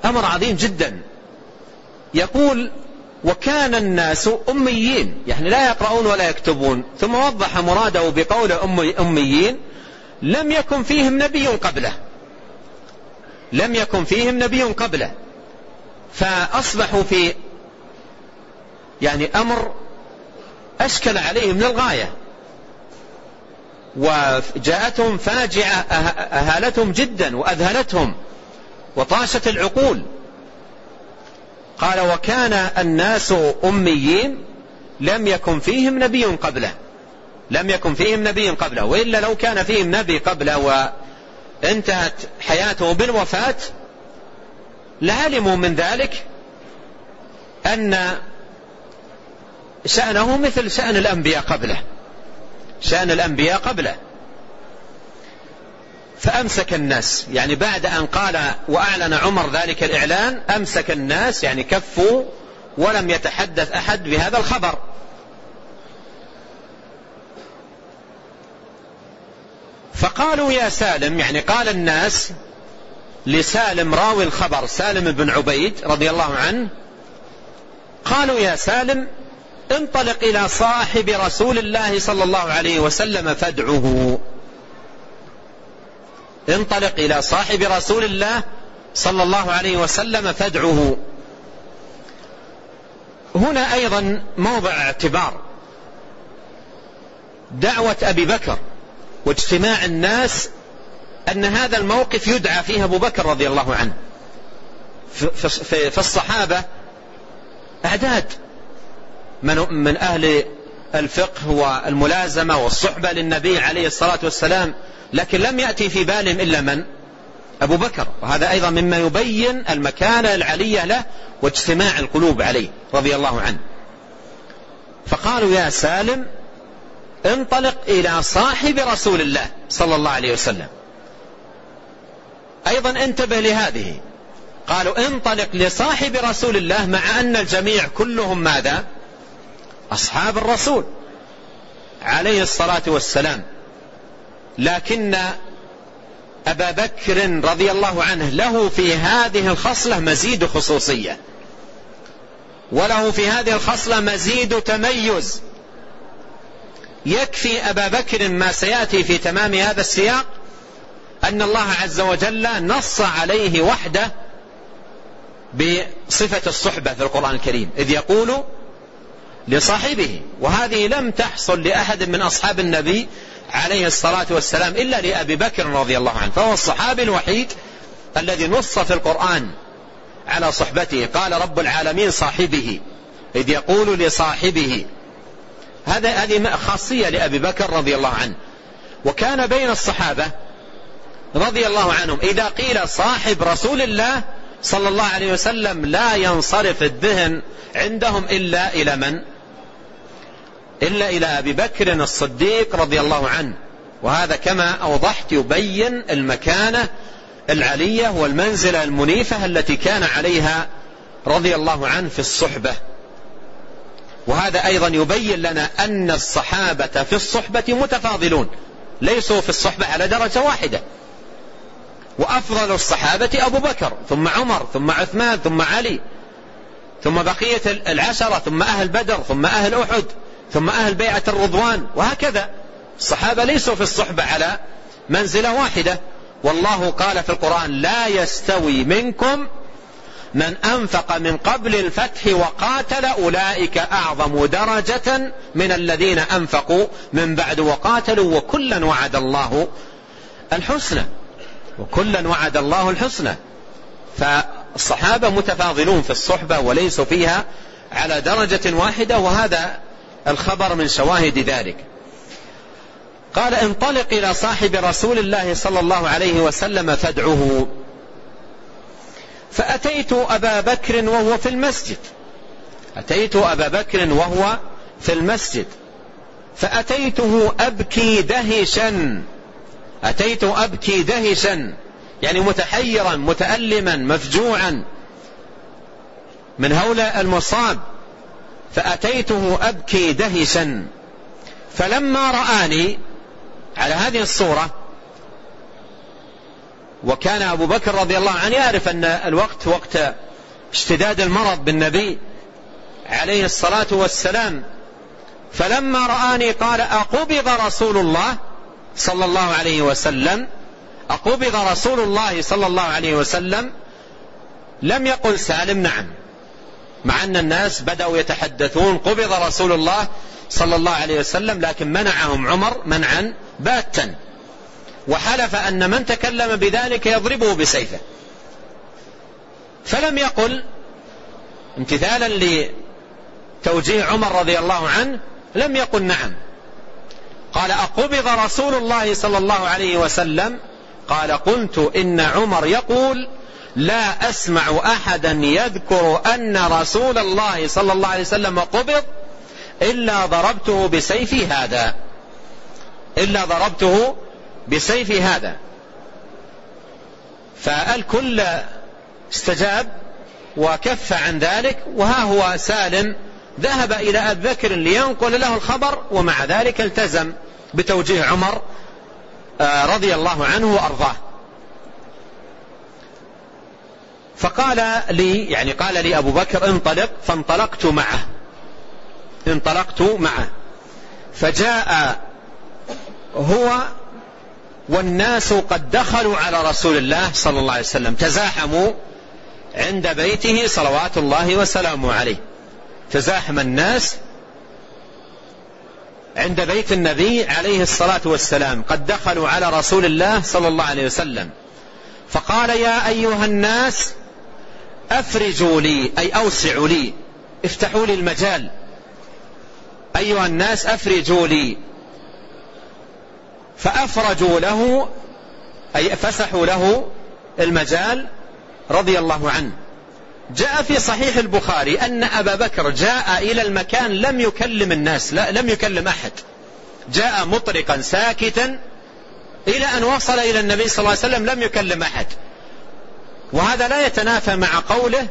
أمر عظيم جدا. يقول وكان الناس أميين يعني لا يقرؤون ولا يكتبون. ثم وضح مراده بقول أميين لم يكن فيهم نبي قبله. لم يكن فيهم نبي قبله. فأصبحوا في يعني أمر أشكل عليهم للغاية وجاءتهم فاجعة أهالتهم جدا وأذهلتهم وطاشت العقول. قال وكان الناس أميين لم يكن فيهم نبي قبله. لم يكن فيهم نبي قبله. وإلا لو كان فيهم نبي قبله وانتهت حياته بالوفاة لعلموا من ذلك أن شأنه مثل شأن الأنبياء قبله. شأن الأنبياء قبله. فأمسك الناس. يعني بعد أن قال وأعلن عمر ذلك الإعلان أمسك الناس يعني كفوا ولم يتحدث أحد بهذا الخبر. فقالوا يا سالم يعني قال الناس لسالم راوي الخبر سالم بن عبيد رضي الله عنه قالوا يا سالم انطلق إلى صاحب رسول الله صلى الله عليه وسلم فادعه انطلق إلى صاحب رسول الله صلى الله عليه وسلم فادعه هنا أيضا موضع اعتبار. دعوة أبي بكر واجتماع الناس أن هذا الموقف يدعى فيه أبو بكر رضي الله عنه. في الصحابة أعداد. من, من أهل الفقه والملازمة والصحبة للنبي عليه الصلاة والسلام لكن لم يأتي في بالهم إلا من؟ أبو بكر. وهذا أيضا مما يبين المكانة العلية له واجتماع القلوب عليه رضي الله عنه. فقالوا يا سالم انطلق إلى صاحب رسول الله صلى الله عليه وسلم. أيضا انتبه لهذه. قالوا انطلق لصاحب رسول الله مع أن الجميع كلهم ماذا؟ أصحاب الرسول عليه الصلاة والسلام. لكن أبا بكر رضي الله عنه له في هذه الخصلة مزيد خصوصية. وله في هذه الخصلة مزيد تميز. يكفي أبا بكر ما سيأتي في تمام هذا السياق أن الله عز وجل نص عليه وحده بصفة الصحبة في القرآن الكريم. إذ يقول لصاحبه. وهذه لم تحصل لأحد من أصحاب النبي عليه الصلاة والسلام إلا لأبي بكر رضي الله عنه فهو الصحابي الوحيد الذي نص في القرآن على صحبته. قال رب العالمين صاحبه إذ يقول لصاحبه. هذا هذه خاصية لأبي بكر رضي الله عنه. وكان بين الصحابة رضي الله عنهم إذا قيل صاحب رسول الله صلى الله عليه وسلم لا ينصرف الذهن عندهم إلا إلى من؟ إلا إلى أبي بكر الصديق رضي الله عنه. وهذا كما أوضحت يبين المكانة العلية والمنزلة المنيفة التي كان عليها رضي الله عنه في الصحبة. وهذا أيضا يبين لنا أن الصحابة في الصحبة متفاضلون. ليسوا في الصحبة على درجة واحدة. وأفضل الصحابة أبو بكر ثم عمر ثم عثمان ثم علي ثم بقية العشرة ثم أهل بدر ثم أهل أحد. ثم أهل بيعة الرضوان وهكذا. الصحابة ليسوا في الصحبة على منزلة واحدة. والله قال في القرآن لا يستوي منكم من أنفق من قبل الفتح وقاتل أولئك أعظم درجة من الذين أنفقوا من بعد وقاتلوا وكلا وعد الله الحسنى. وكلا وعد الله الحسنى. فالصحابة متفاضلون في الصحبة وليسوا فيها على درجة واحدة وهذا الخبر من شواهد ذلك. قال انطلق إلى صاحب رسول الله صلى الله عليه وسلم فادعه فأتيت أبا بكر وهو في المسجد. أتيت أبا بكر وهو في المسجد. فأتيته أبكي دهشا. أتيت أبكي دهشا يعني متحيرا متألما مفجوعا من هول المصاب. فأتيته أبكي دهشا فلما رآني على هذه الصورة وكان أبو بكر رضي الله عنه يعرف أن الوقت وقت اشتداد المرض بالنبي عليه الصلاة والسلام. فلما رآني قال أقبض رسول الله صلى الله عليه وسلم. أقبض رسول الله صلى الله عليه وسلم. لم يقل سالم نعم. مع أن الناس بدأوا يتحدثون قبض رسول الله صلى الله عليه وسلم لكن منعهم عمر منعا باتا. وحلف أن من تكلم بذلك يضربه بسيفه. فلم يقل امتثالا لتوجيه عمر رضي الله عنه لم يقل نعم. قال أقبض رسول الله صلى الله عليه وسلم؟ قال قلت إن عمر يقول لا أسمع أحدا يذكر أن رسول الله صلى الله عليه وسلم قبض إلا ضربته بسيفي هذا. إلا ضربته بسيفي هذا. فالكل استجاب وكف عن ذلك وها هو سالم ذهب إلى أبي بكر لينقل له الخبر ومع ذلك التزم بتوجيه عمر آه، رضي الله عنه وأرضاه. فقال لي يعني قال لي أبو بكر انطلق فانطلقت معه. انطلقت معه. فجاء هو والناس قد دخلوا على رسول الله صلى الله عليه وسلم تزاحموا عند بيته صلوات الله وسلامه عليه. تزاحم الناس عند بيت النبي عليه الصلاة والسلام قد دخلوا على رسول الله صلى الله عليه وسلم. فقال يا أيها الناس أفرجوا لي أي أوسعوا لي. افتحوا لي المجال. أيها الناس أفرجوا لي. فأفرجوا له أي فسحوا له المجال رضي الله عنه. جاء في صحيح البخاري أن أبا بكر جاء إلى المكان لم يكلم الناس لا لم يكلم أحد. جاء مطرقا ساكتا إلى أن وصل إلى النبي صلى الله عليه وسلم لم يكلم أحد. وهذا لا يتنافى مع قوله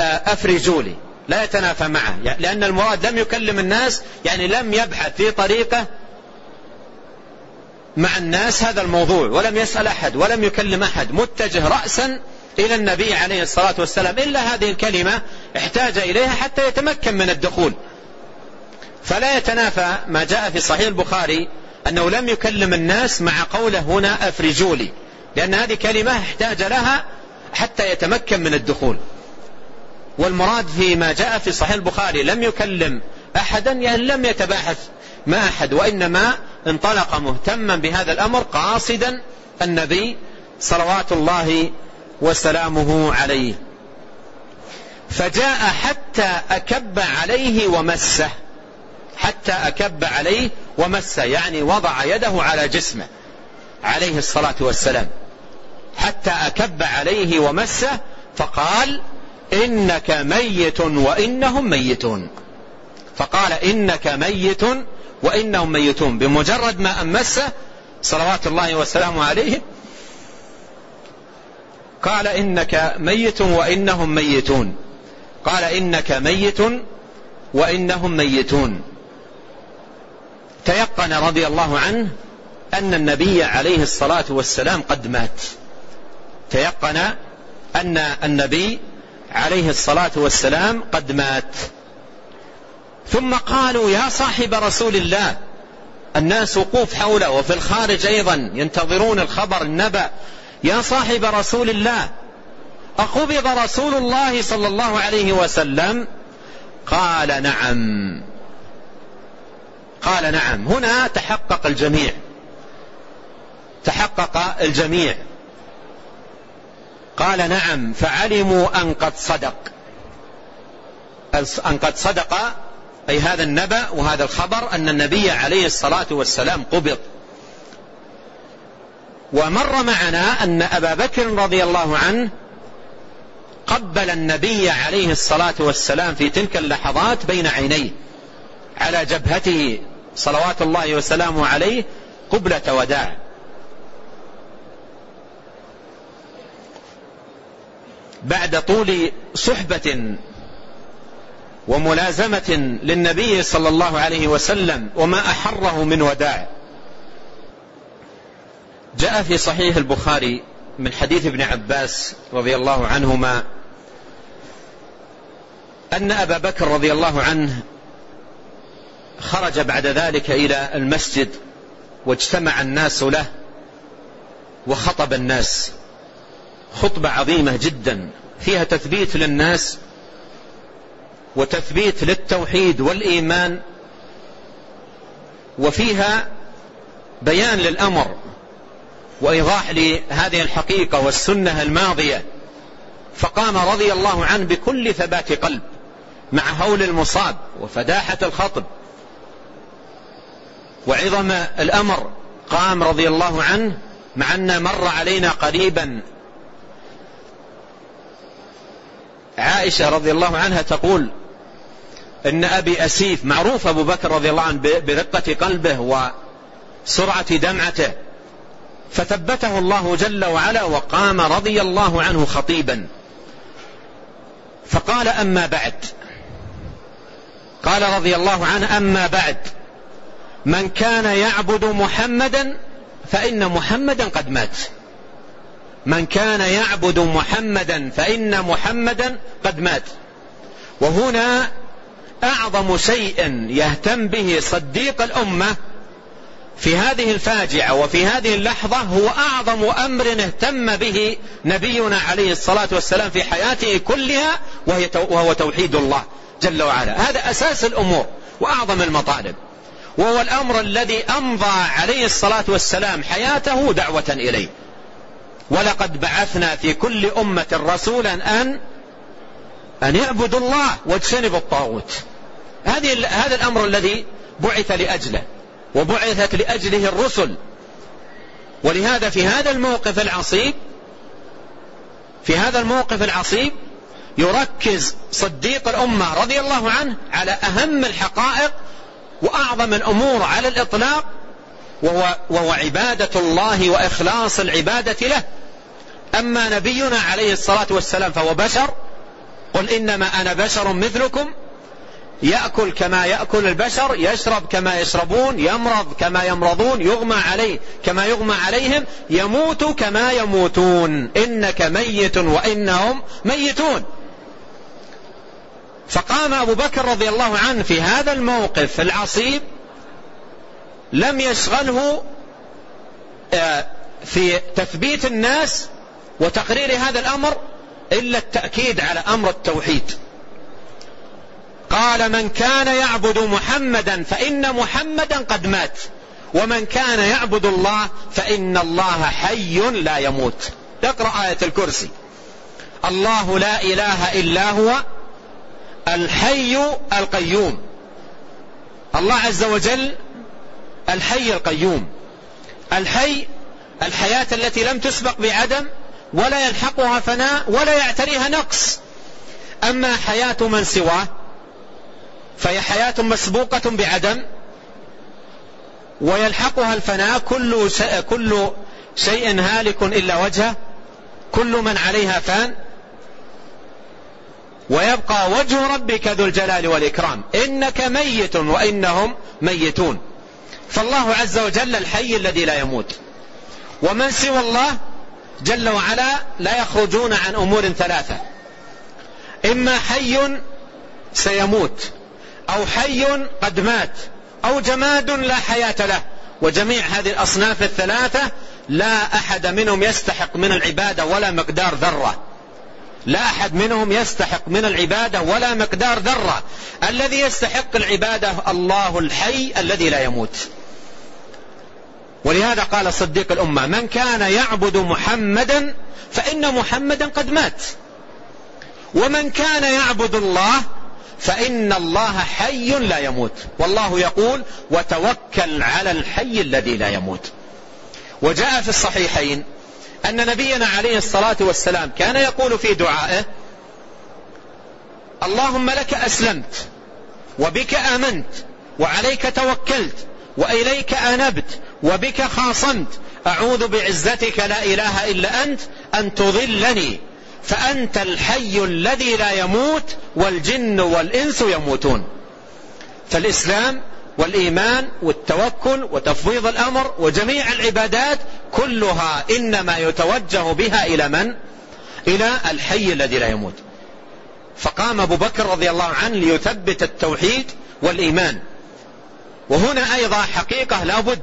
آه، أفرجوا لي لا يتنافى معه. لأن المراد لم يكلم الناس يعني لم يبحث في طريقة مع الناس هذا الموضوع ولم يسأل أحد ولم يكلم أحد متجه رأسا إلى النبي عليه الصلاة والسلام. إلا هذه الكلمة احتاج إليها حتى يتمكن من الدخول. فلا يتنافى ما جاء في صحيح البخاري أنه لم يكلم الناس مع قوله هنا أفرجوا لي لأن هذه كلمة احتاج لها حتى يتمكن من الدخول. والمراد فيما جاء في صحيح البخاري لم يكلم أحدا يعني لم يتباحث مع أحد وإنما انطلق مهتما بهذا الأمر قاصدا النبي صلوات الله وسلامه عليه. فجاء حتى أكب عليه ومسه. حتى أكب عليه ومسه يعني وضع يده على جسمه عليه الصلاة والسلام. حتى أكب عليه ومسه فقال إنك ميت وإنهم ميتون. فقال إنك ميت وإنهم ميتون. بمجرد ما أمسه صلوات الله وسلامه عليه قال إنك ميت وإنهم ميتون. قال إنك ميت وإنهم ميتون. تيقن رضي الله عنه أن النبي عليه الصلاة والسلام قد مات. تيقن أن النبي عليه الصلاة والسلام قد مات. ثم قالوا يا صاحب رسول الله الناس وقوف حوله وفي الخارج أيضا ينتظرون الخبر النبأ. يا صاحب رسول الله أقبض رسول الله صلى الله عليه وسلم؟ قال نعم. قال نعم. هنا تحقق الجميع. تحقق الجميع. قال نعم فعلموا أن قد صدق. أن قد صدق أي هذا النبأ وهذا الخبر أن النبي عليه الصلاة والسلام قبض. ومر معنا أن أبا بكر رضي الله عنه قبل النبي عليه الصلاة والسلام في تلك اللحظات بين عينيه على جبهته صلوات الله وسلامه عليه قبلة وداع. بعد طول صحبة وملازمة للنبي صلى الله عليه وسلم وما أحره من وداع. جاء في صحيح البخاري من حديث ابن عباس رضي الله عنهما أن أبا بكر رضي الله عنه خرج بعد ذلك إلى المسجد واجتمع الناس له وخطب الناس. خطبة عظيمة جدا. فيها تثبيت للناس وتثبيت للتوحيد والإيمان. وفيها بيان للأمر وإيضاح لهذه الحقيقة والسنة الماضية. فقام رضي الله عنه بكل ثبات قلب مع هول المصاب وفداحة الخطب. وعظم الأمر قام رضي الله عنه مع أن مر علينا قريبا عائشة رضي الله عنها تقول إن أبي أسيف معروف أبو بكر رضي الله عنه برقة قلبه وسرعة دمعته فثبته الله جل وعلا وقام رضي الله عنه خطيبا. فقال أما بعد. قال رضي الله عنه أما بعد. من كان يعبد محمدا فإن محمدا قد مات. من كان يعبد محمدا فإن محمدا قد مات. وهنا أعظم شيء يهتم به صديق الأمة في هذه الفاجعة وفي هذه اللحظة هو أعظم أمر اهتم به نبينا عليه الصلاة والسلام في حياته كلها وهو توحيد الله جل وعلا. هذا أساس الأمور وأعظم المطالب. وهو الأمر الذي أمضى عليه الصلاة والسلام حياته دعوة إليه. ولقد بعثنا في كل أمة رسولا أن أن يعبدوا الله واجتنبوا الطاغوت. هذه هذا الأمر الذي بعث لأجله وبعثت لأجله الرسل. ولهذا في هذا الموقف العصيب في هذا الموقف العصيب يركز صديق الأمة رضي الله عنه على أهم الحقائق وأعظم الأمور على الإطلاق وهو, وهو عبادة الله وإخلاص العبادة له. أما نبينا عليه الصلاة والسلام فهو بشر قل إنما أنا بشر مثلكم يأكل كما يأكل البشر يشرب كما يشربون يمرض كما يمرضون يغمى عليه كما يغمى عليهم يموت كما يموتون. إنك ميت وإنهم ميتون. فقام أبو بكر رضي الله عنه في هذا الموقف العصيب لم يشغله آه، في تثبيت الناس وتقرير هذا الأمر إلا التأكيد على أمر التوحيد. قال من كان يعبد محمدا فإن محمدا قد مات ومن كان يعبد الله فإن الله حي لا يموت. اقرأ آية الكرسي. الله لا إله إلا هو الحي القيوم. الله عز وجل الحي القيوم الحي الحياة التي لم تسبق بعدم ولا يلحقها فناء ولا يعتريها نقص. أما حياة من سواه فهي حياة مسبوقة بعدم ويلحقها الفناء كل كل شيء هالك إلا وجهه كل من عليها فان ويبقى وجه ربك ذو الجلال والإكرام. إنك ميت وإنهم ميتون. فالله عز وجل الحي الذي لا يموت. ومن سوى الله جل وعلا لا يخرجون عن أمور ثلاثة. إما حي سيموت أو حي قد مات أو جماد لا حياة له. وجميع هذه الأصناف الثلاثة لا أحد منهم يستحق من العبادة ولا مقدار ذرة. لا أحد منهم يستحق من العبادة ولا مقدار ذرة. الذي يستحق العبادة الله الحي الذي لا يموت. ولهذا قال صديق الأمة من كان يعبد محمدا فإن محمدا قد مات. ومن كان يعبد الله فإن الله حي لا يموت. والله يقول وتوكل على الحي الذي لا يموت. وجاء في الصحيحين أن نبينا عليه الصلاة والسلام كان يقول في دعائه اللهم لك أسلمت وبك آمنت وعليك توكلت وإليك أنبت وبك خاصمت أعوذ بعزتك لا إله إلا أنت أن تضلني فأنت الحي الذي لا يموت والجن والإنس يموتون. فالإسلام والإيمان والتوكل وتفويض الأمر وجميع العبادات كلها إنما يتوجه بها إلى من؟ إلى الحي الذي لا يموت. فقام أبو بكر رضي الله عنه ليثبت التوحيد والإيمان. وهنا أيضا حقيقة لابد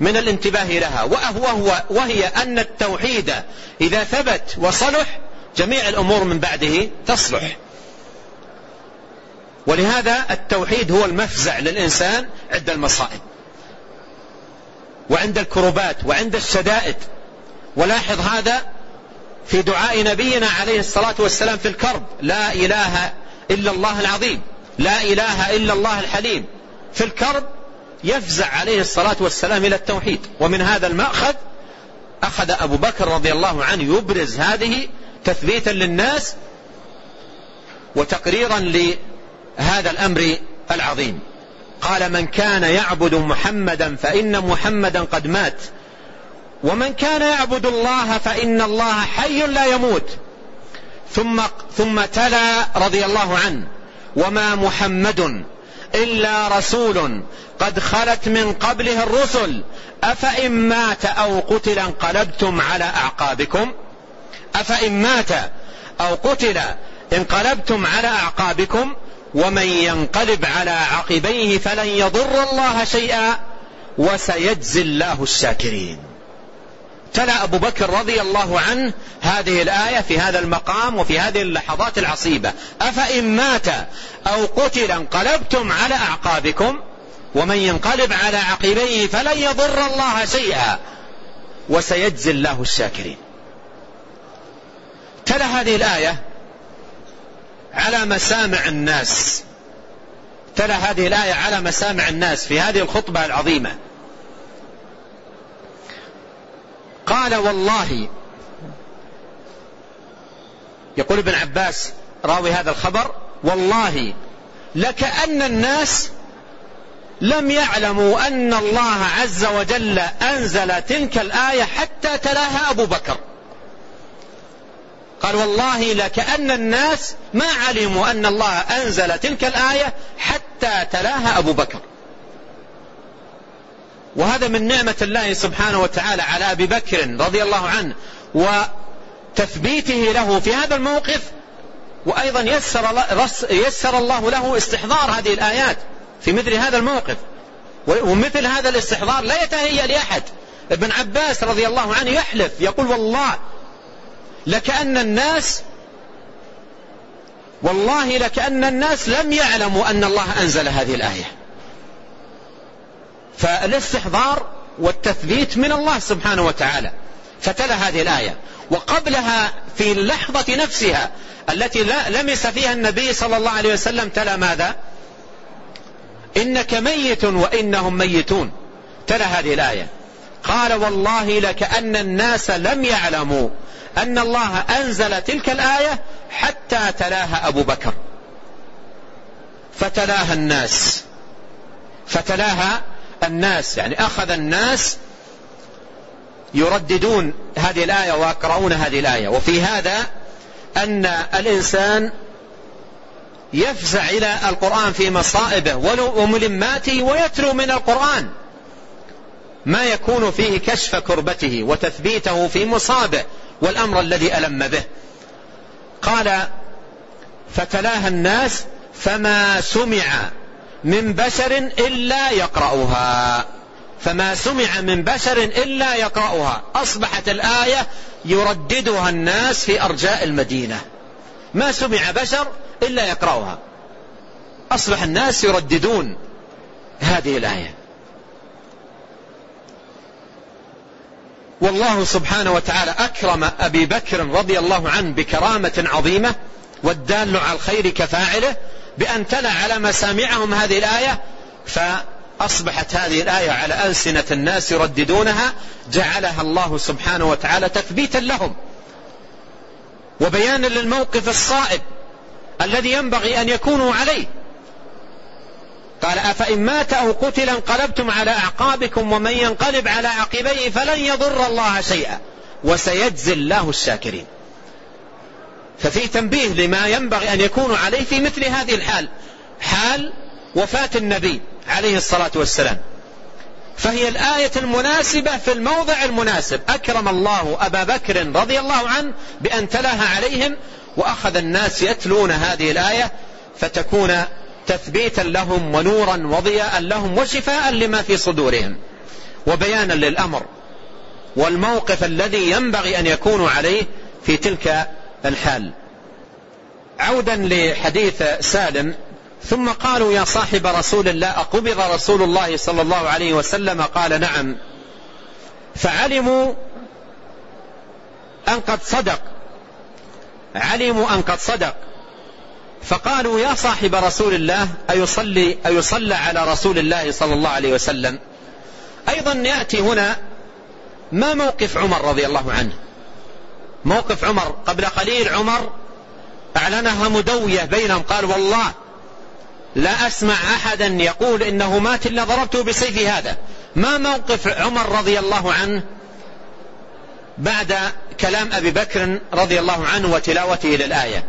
من الانتباه لها. وهو وهي أن التوحيد إذا ثبت وصلح جميع الأمور من بعده تصلح. ولهذا التوحيد هو المفزع للإنسان عند المصائب وعند الكربات وعند الشدائد. ولاحظ هذا في دعاء نبينا عليه الصلاة والسلام في الكرب. لا إله إلا الله العظيم. لا إله إلا الله الحليم. في الكرب يفزع عليه الصلاة والسلام إلى التوحيد. ومن هذا المأخذ أخذ أبو بكر رضي الله عنه يبرز هذه تثبيتا للناس وتقريرا لهذا الأمر العظيم. قال من كان يعبد محمدا فإن محمدا قد مات. ومن كان يعبد الله فإن الله حي لا يموت. ثم ثم تلا رضي الله عنه وما محمد إلا رسول قد خلت من قبله الرسل. أفإن مات أو قتل انقلبتم على أعقابكم؟ أفإن مات أو قتل انقلبتم على أعقابكم؟ ومن ينقلب على عقبيه فلن يضر الله شيئا وسيجزي الله الشاكرين. تلا أبو بكر رضي الله عنه هذه الآية في هذا المقام وفي هذه اللحظات العصيبة. أفإن مات أو قتل انقلبتم على أعقابكم ومن ينقلب على عقبيه فلن يضر الله شيئا وسيجزي الله الشاكرين. تلا هذه الآية على مسامع الناس. تلا هذه الآية على مسامع الناس في هذه الخطبة العظيمة. قال والله يقول ابن عباس راوي هذا الخبر والله لكأن الناس لم يعلموا أن الله عز وجل أنزل تلك الآية حتى تلاها أبو بكر. قال والله لكأن الناس ما علموا أن الله أنزل تلك الآية حتى تلاها أبو بكر. وهذا من نعمة الله سبحانه وتعالى على أبي بكر رضي الله عنه وتثبيته له في هذا الموقف وأيضا يسر, يسر الله له استحضار هذه الآيات في مثل هذا الموقف. ومثل هذا الاستحضار لا يتهيأ لأحد. ابن عباس رضي الله عنه يحلف يقول والله لكأن الناس والله لكأن الناس لم يعلموا أن الله أنزل هذه الآية. فالاستحضار والتثبيت من الله سبحانه وتعالى. فتلا هذه الآية. وقبلها في اللحظة نفسها التي لمس فيها النبي صلى الله عليه وسلم تلا ماذا؟ إنك ميت وإنهم ميتون. تلا هذه الآية. قال والله لكأن الناس لم يعلموا أن الله أنزل تلك الآية حتى تلاها أبو بكر. فتلاها الناس. فتلاها الناس. يعني أخذ الناس يرددون هذه الآية ويقرؤون هذه الآية. وفي هذا أن الإنسان يفزع إلى القرآن في مصائبه وملماته ويتلو من القرآن. ما يكون فيه كشف كربته وتثبيته في مصابه. والأمر الذي ألم به. قال فتلاها الناس فما سمع من بشر إلا يقرأها. فما سمع من بشر إلا يقرأها. أصبحت الآية يرددها الناس في أرجاء المدينة. ما سمع بشر إلا يقرأها. أصبح الناس يرددون هذه الآية. والله سبحانه وتعالى أكرم أبي بكر رضي الله عنه بكرامة عظيمة والدال على الخير كفاعله بأن تلا على مسامعهم هذه الآية أصبحت هذه الآية على ألسنة الناس يرددونها جعلها الله سبحانه وتعالى تثبيتا لهم. وبيانا للموقف الصائب الذي ينبغي أن يكونوا عليه. قال أفإن مات أو قتل انقلبتم على أعقابكم ومن ينقلب على عقبيه فلن يضر الله شيئا. وسيجزي الله الشاكرين. ففي تنبيه لما ينبغي أن يكونوا عليه في مثل هذه الحال. حال وفاة النبي عليه الصلاة والسلام. فهي الآية المناسبة في الموضع المناسب. أكرم الله أبا بكر رضي الله عنه بأن تلاها عليهم وأخذ الناس يتلون هذه الآية فتكون تثبيتا لهم ونورا وضياء لهم وشفاء لما في صدورهم. وبيانا للأمر والموقف الذي ينبغي أن يكونوا عليه في تلك الحال. عودا لحديث سالم ثم قالوا يا صاحب رسول الله أقبض رسول الله صلى الله عليه وسلم؟ قال نعم. فعلموا أن قد صدق. علموا أن قد صدق. فقالوا يا صاحب رسول الله أيصلي أيصلى على رسول الله صلى الله عليه وسلم. أيضا يأتي هنا ما موقف عمر رضي الله عنه. موقف عمر قبل قليل عمر أعلنها مدوية بينهم قال والله لا أسمع أحدا يقول إنه مات إلا ضربته بسيف هذا. ما موقف عمر رضي الله عنه بعد كلام أبي بكر رضي الله عنه وتلاوته للآية؟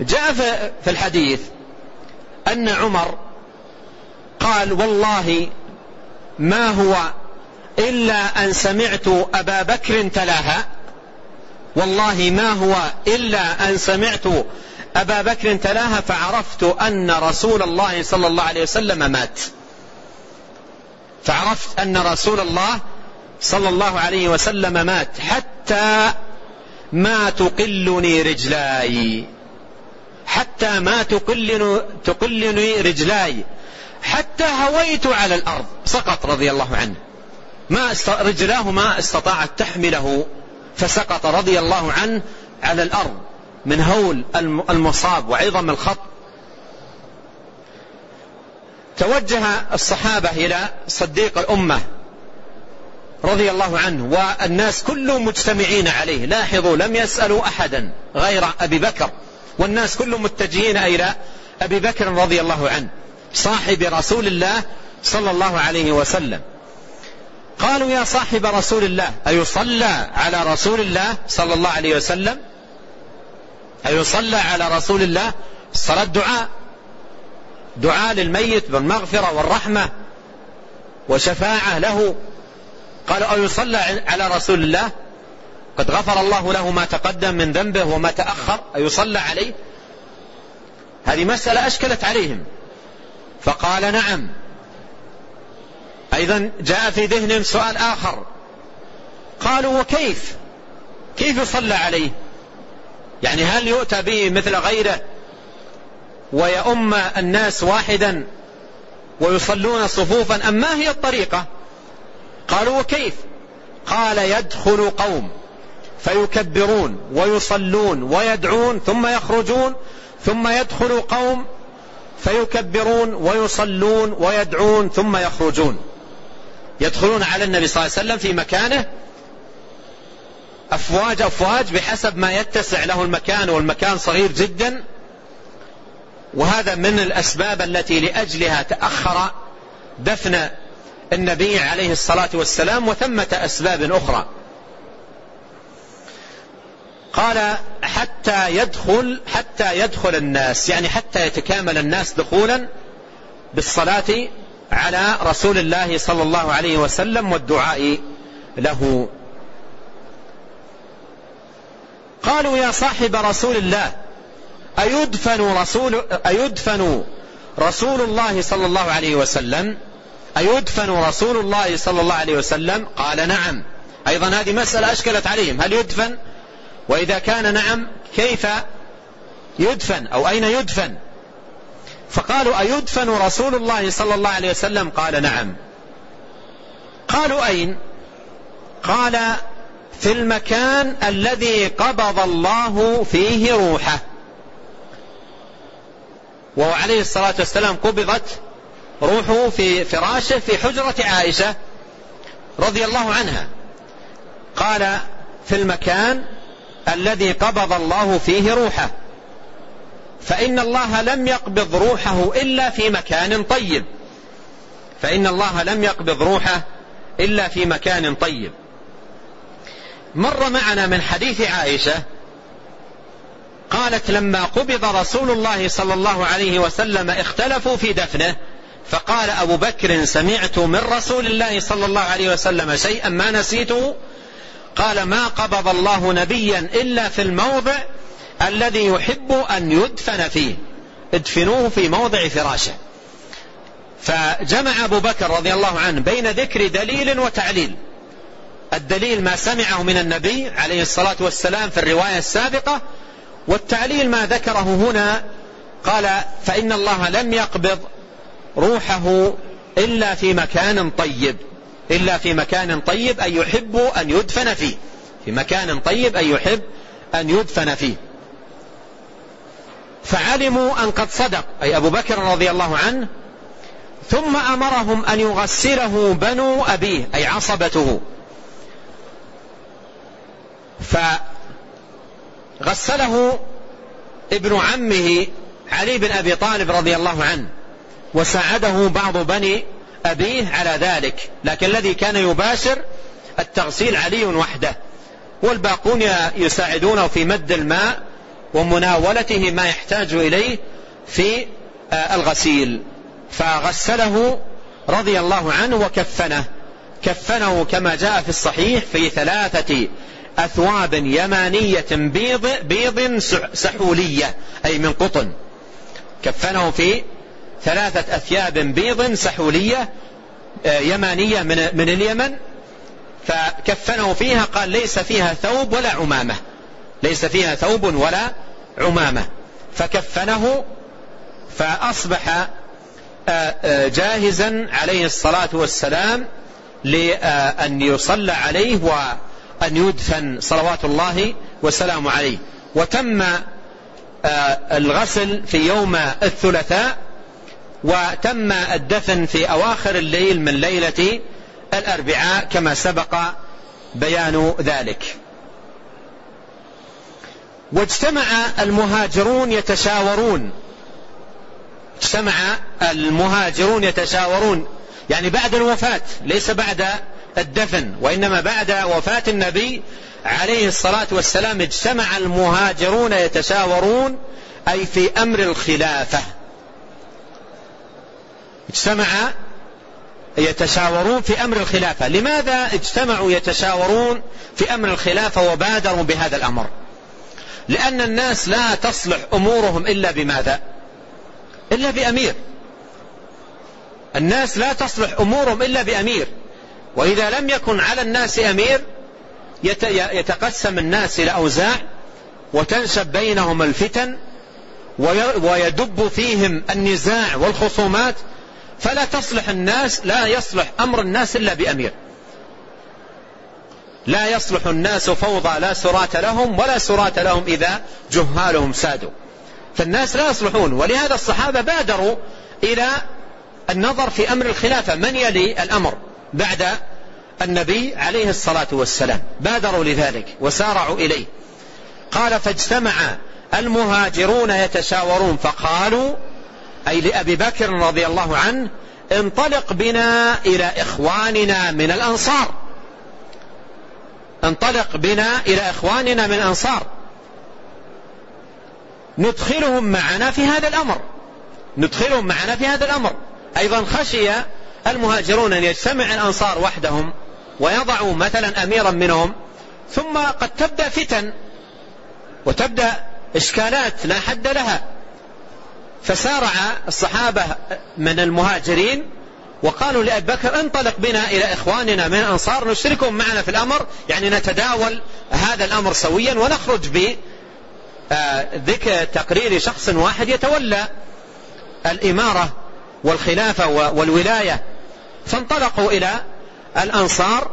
جاء في الحديث أن عمر قال والله ما هو إلا أن سمعت أبا بكر تلاها. والله ما هو إلا أن سمعت أبا بكر تلاها فعرفت أن رسول الله صلى الله عليه وسلم مات. فعرفت أن رسول الله صلى الله عليه وسلم مات حتى ما تقلني رجلاي. حتى ما تقلني, تقلني رجلاي. حتى هويت على الأرض سقط رضي الله عنه. ما رجلاه ما استطاعت تحمله فسقط رضي الله عنه على الأرض من هول المصاب وعظم الخط. توجه الصحابة إلى صديق الأمة رضي الله عنه والناس كلهم مجتمعين عليه. لاحظوا لم يسألوا أحدا غير أبي بكر. والناس كلهم متجهين إلى أبي بكر رضي الله عنه صاحب رسول الله صلى الله عليه وسلم. قالوا يا صاحب رسول الله أيصلى على رسول الله صلى الله عليه وسلم؟ أيصلى على رسول الله؟ الصلاة دعاء. دعاء للميت بالمغفرة والرحمة وشفاعة له. قالوا أيصلى على رسول الله؟ قد غفر الله له ما تقدم من ذنبه وما تأخر أيصلى عليه؟ هذه مسألة أشكلت عليهم. فقال نعم. أيضا جاء في ذهنهم سؤال آخر. قالوا وكيف؟ كيف يصلى عليه؟ يعني هل يؤتى به مثل غيره ويؤم الناس واحدا ويصلون صفوفا أم ما هي الطريقة؟ قالوا وكيف؟ قال يدخل قوم. فيكبرون ويصلون ويدعون ثم يخرجون ثم يدخل قوم فيكبرون ويصلون ويدعون ثم يخرجون. يدخلون على النبي صلى الله عليه وسلم في مكانه. أفواج أفواج بحسب ما يتسع له المكان والمكان صغير جدا. وهذا من الأسباب التي لأجلها تأخر دفن النبي عليه الصلاة والسلام وثمة أسباب أخرى. قال حتى يدخل حتى يدخل الناس يعني حتى يتكامل الناس دخولا بالصلاة على رسول الله صلى الله عليه وسلم والدعاء له. قالوا يا صاحب رسول الله أيدفن رسول أيدفن رسول الله صلى الله عليه وسلم؟ أيدفن رسول الله صلى الله عليه وسلم؟ قال نعم. أيضا هذه مسألة أشكلت عليهم. هل يدفن؟ وإذا كان نعم كيف يدفن؟ أو أين يدفن؟ فقالوا أيدفن رسول الله صلى الله عليه وسلم؟ قال نعم. قالوا أين؟ قال في المكان الذي قبض الله فيه روحه. وهو عليه الصلاة والسلام قبضت روحه في فراشه في حجرة عائشة رضي الله عنها. قال في المكان الذي قبض الله فيه روحه. فإن الله لم يقبض روحه إلا في مكان طيب. فإن الله لم يقبض روحه إلا في مكان طيب. مر معنا من حديث عائشة قالت لما قبض رسول الله صلى الله عليه وسلم اختلفوا في دفنه فقال أبو بكر سمعت من رسول الله صلى الله عليه وسلم شيئا ما نسيته؟ قال ما قبض الله نبيا إلا في الموضع الذي يحب أن يدفن فيه. ادفنوه في موضع فراشه. فجمع أبو بكر رضي الله عنه بين ذكر دليل وتعليل. الدليل ما سمعه من النبي عليه الصلاة والسلام في الرواية السابقة والتعليل ما ذكره هنا قال فإن الله لم يقبض روحه إلا في مكان طيب. إلا في مكان طيب أن يحب أن يدفن فيه. في مكان طيب أن يحب أن يدفن فيه. فعلموا أن قد صدق. أي أبو بكر رضي الله عنه. ثم أمرهم أن يغسله بنو أبيه أي عصبته. فغسله ابن عمه علي بن أبي طالب رضي الله عنه وساعده بعض بني أبيه على ذلك. لكن الذي كان يباشر التغسيل علي وحده. والباقون يساعدونه في مد الماء ومناولته ما يحتاج إليه في آه، الغسيل. فغسله رضي الله عنه وكفنه. كفنه كما جاء في الصحيح في ثلاثة أثواب يمانية بيض بيض سحولية أي من قطن. كفنه في ثلاثة أثياب بيض سحولية آه، يمانية من, من اليمن فكفنه فيها قال ليس فيها ثوب ولا عمامة. ليس فيها ثوب ولا عمامة. فكفنه فأصبح آه، آه، جاهزا عليه الصلاة والسلام لأن يصلى عليه وأن يدفن صلوات الله وسلامه عليه. وتم الغسل في يوم الثلاثاء وتم الدفن في أواخر الليل من ليلة الأربعاء كما سبق بيان ذلك. واجتمع المهاجرون يتشاورون. اجتمع المهاجرون يتشاورون. يعني بعد الوفاة ليس بعد الدفن وإنما بعد وفاة النبي عليه الصلاة والسلام اجتمع المهاجرون يتشاورون أي في أمر الخلافة. اجتمع يتشاورون في أمر الخلافة. لماذا اجتمعوا يتشاورون في أمر الخلافة وبادروا بهذا الأمر؟ لأن الناس لا تصلح أمورهم إلا بماذا؟ إلا بأمير. الناس لا تصلح أمورهم إلا بأمير. وإذا لم يكن على الناس أمير يتقسم الناس إلى أوزاع وتنشب بينهم الفتن ويدب فيهم النزاع والخصومات فلا تصلح الناس لا يصلح أمر الناس إلا بأمير. لا يصلح الناس فوضى لا سرات لهم ولا سرات لهم إذا جهالهم سادوا. فالناس لا يصلحون ولهذا الصحابة بادروا إلى النظر في أمر الخلافة. من يلي الأمر بعد النبي عليه الصلاة والسلام؟ بادروا لذلك وسارعوا إليه. قال فاجتمع المهاجرون يتشاورون فقالوا أي لأبي بكر رضي الله عنه انطلق بنا إلى إخواننا من الأنصار. انطلق بنا إلى إخواننا من الأنصار. ندخلهم معنا في هذا الأمر. ندخلهم معنا في هذا الأمر. أيضا خشي المهاجرون أن يجتمع الأنصار وحدهم ويضعوا مثلا أميرا منهم ثم قد تبدأ فتن وتبدأ إشكالات لا حد لها. فسارع الصحابة من المهاجرين وقالوا لأبي بكر انطلق بنا إلى إخواننا من الأنصار نشركهم معنا في الأمر يعني نتداول هذا الأمر سويا ونخرج ب ذكر تقرير شخص واحد يتولى الإمارة والخلافة والولاية. فانطلقوا إلى الأنصار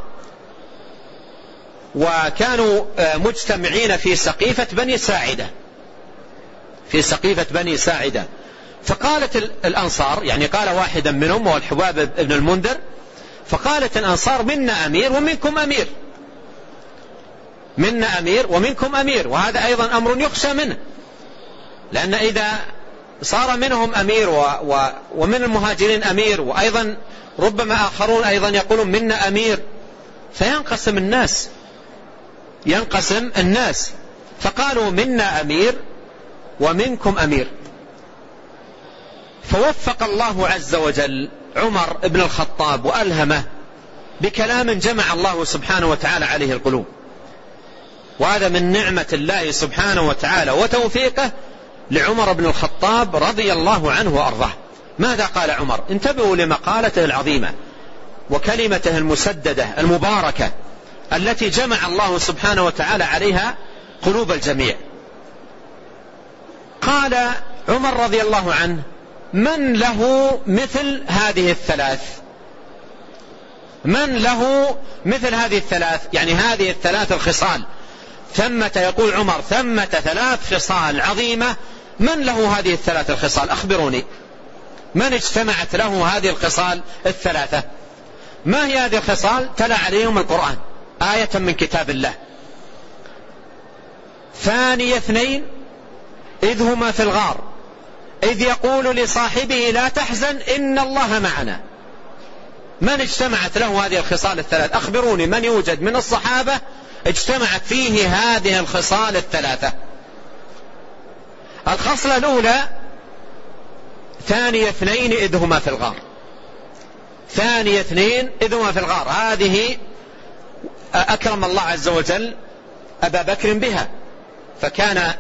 وكانوا مجتمعين في سقيفة بني ساعدة. في سقيفة بني ساعدة. فقالت الأنصار يعني قال واحدا منهم وهو الحباب بن المنذر فقالت الأنصار منا أمير ومنكم أمير. منا أمير ومنكم أمير وهذا أيضا أمر يخشى منه. لأن إذا صار منهم أمير و و ومن المهاجرين أمير وأيضا ربما آخرون أيضا يقولون منا أمير فينقسم الناس. ينقسم الناس. فقالوا منا أمير ومنكم أمير. فوفق الله عز وجل عمر بن الخطاب وألهمه بكلام جمع الله سبحانه وتعالى عليه القلوب. وهذا من نعمة الله سبحانه وتعالى وتوفيقه لعمر بن الخطاب رضي الله عنه وأرضاه. ماذا قال عمر؟ انتبهوا لمقالته العظيمة وكلمته المسددة المباركة التي جمع الله سبحانه وتعالى عليها قلوب الجميع. قال عمر رضي الله عنه من له مثل هذه الثلاث؟ من له مثل هذه الثلاث؟ يعني هذه الثلاث الخصال. ثمة يقول عمر ثمة ثلاث خصال عظيمة. من له هذه الثلاث الخصال؟ أخبروني. من اجتمعت له هذه الخصال الثلاثة؟ ما هي هذه الخصال؟ تلا عليهم القرآن. آية من كتاب الله. ثاني اثنين إذ هما في الغار. إذ يقول لصاحبه لا تحزن إن الله معنا. من اجتمعت له هذه الخصال الثلاث أخبروني من يوجد من الصحابة اجتمعت فيه هذه الخصال الثلاثة. الخصلة الأولى ثاني اثنين إذ هما في الغار. ثاني اثنين إذ هما في الغار. هذه أكرم الله عز وجل أبا بكر بها. فكان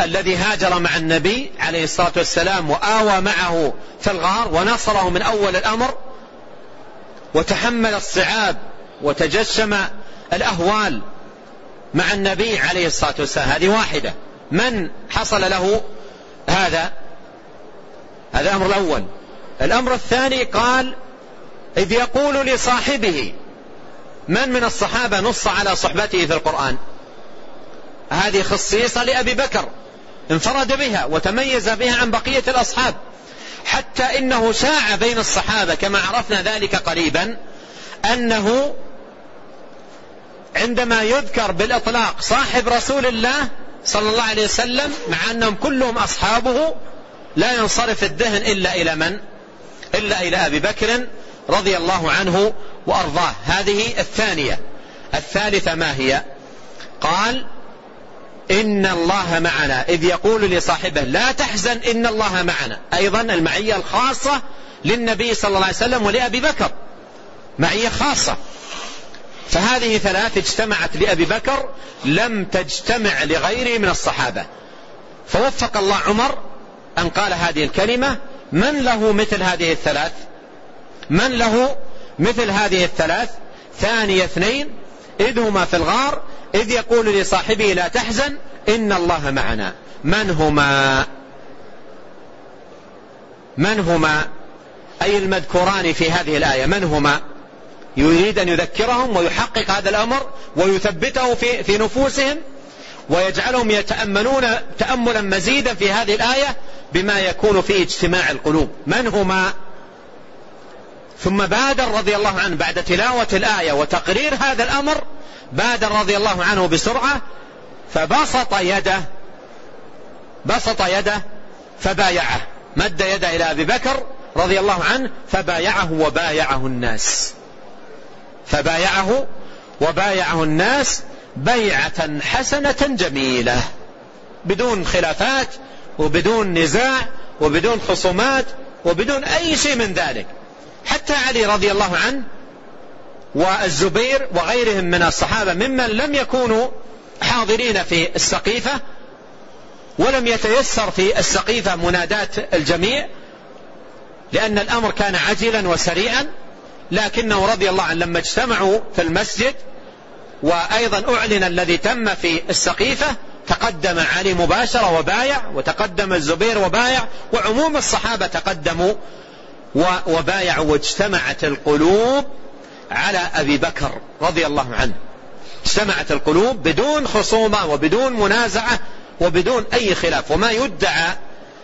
الذي هاجر مع النبي عليه الصلاة والسلام وآوى معه في الغار ونصره من أول الأمر وتحمل الصعاب وتجشم الأهوال مع النبي عليه الصلاة والسلام. هذه واحدة. من حصل له هذا؟ هذا الأمر الأول. الأمر الثاني قال إذ يقول لصاحبه من من الصحابة نص على صحبته في القرآن؟ هذه خصيصة لأبي بكر. انفرد بها وتميز بها عن بقية الأصحاب حتى إنه شاع بين الصحابة كما عرفنا ذلك قريبا أنه عندما يذكر بالإطلاق صاحب رسول الله صلى الله عليه وسلم مع أنهم كلهم أصحابه لا ينصرف الذهن إلا إلى من؟ إلا إلى أبي بكر رضي الله عنه وأرضاه. هذه الثانية. الثالثة ما هي؟ قال إن الله معنا. إذ يقول لصاحبه لا تحزن إن الله معنا. أيضا المعية الخاصة للنبي صلى الله عليه وسلم ولأبي بكر. معية خاصة. فهذه ثلاث اجتمعت لأبي بكر لم تجتمع لغيره من الصحابة. فوفق الله عمر أن قال هذه الكلمة من له مثل هذه الثلاث؟ من له مثل هذه الثلاث؟ ثاني اثنين إذ هما في الغار إذ يقول لصاحبه لا تحزن إن الله معنا. من هما؟ من هما؟ أي المذكوران في هذه الآية من هما؟ يريد أن يذكرهم ويحقق هذا الأمر ويثبته في, في نفوسهم ويجعلهم يتأملون تأملا مزيدا في هذه الآية بما يكون في اجتماع القلوب. من هما؟ ثم بادر رضي الله عنه بعد تلاوة الآية وتقرير هذا الأمر بادر رضي الله عنه بسرعة فبسط يده بسط يده فبايعه. مد يده إلى أبي بكر رضي الله عنه فبايعه وبايعه الناس. فبايعه وبايعه الناس بيعة حسنة جميلة. بدون خلافات وبدون نزاع وبدون خصومات وبدون أي شيء من ذلك. حتى علي رضي الله عنه والزبير وغيرهم من الصحابة ممن لم يكونوا حاضرين في السقيفة ولم يتيسر في السقيفة مناداة الجميع لأن الأمر كان عجلا وسريعا لكنه رضي الله عنه لما اجتمعوا في المسجد وأيضا أعلن الذي تم في السقيفة تقدم علي مباشرة وبايع وتقدم الزبير وبايع وعموم الصحابة تقدموا وبايعوا واجتمعت القلوب على أبي بكر رضي الله عنه. اجتمعت القلوب بدون خصومة وبدون منازعة وبدون أي خلاف. وما يدعى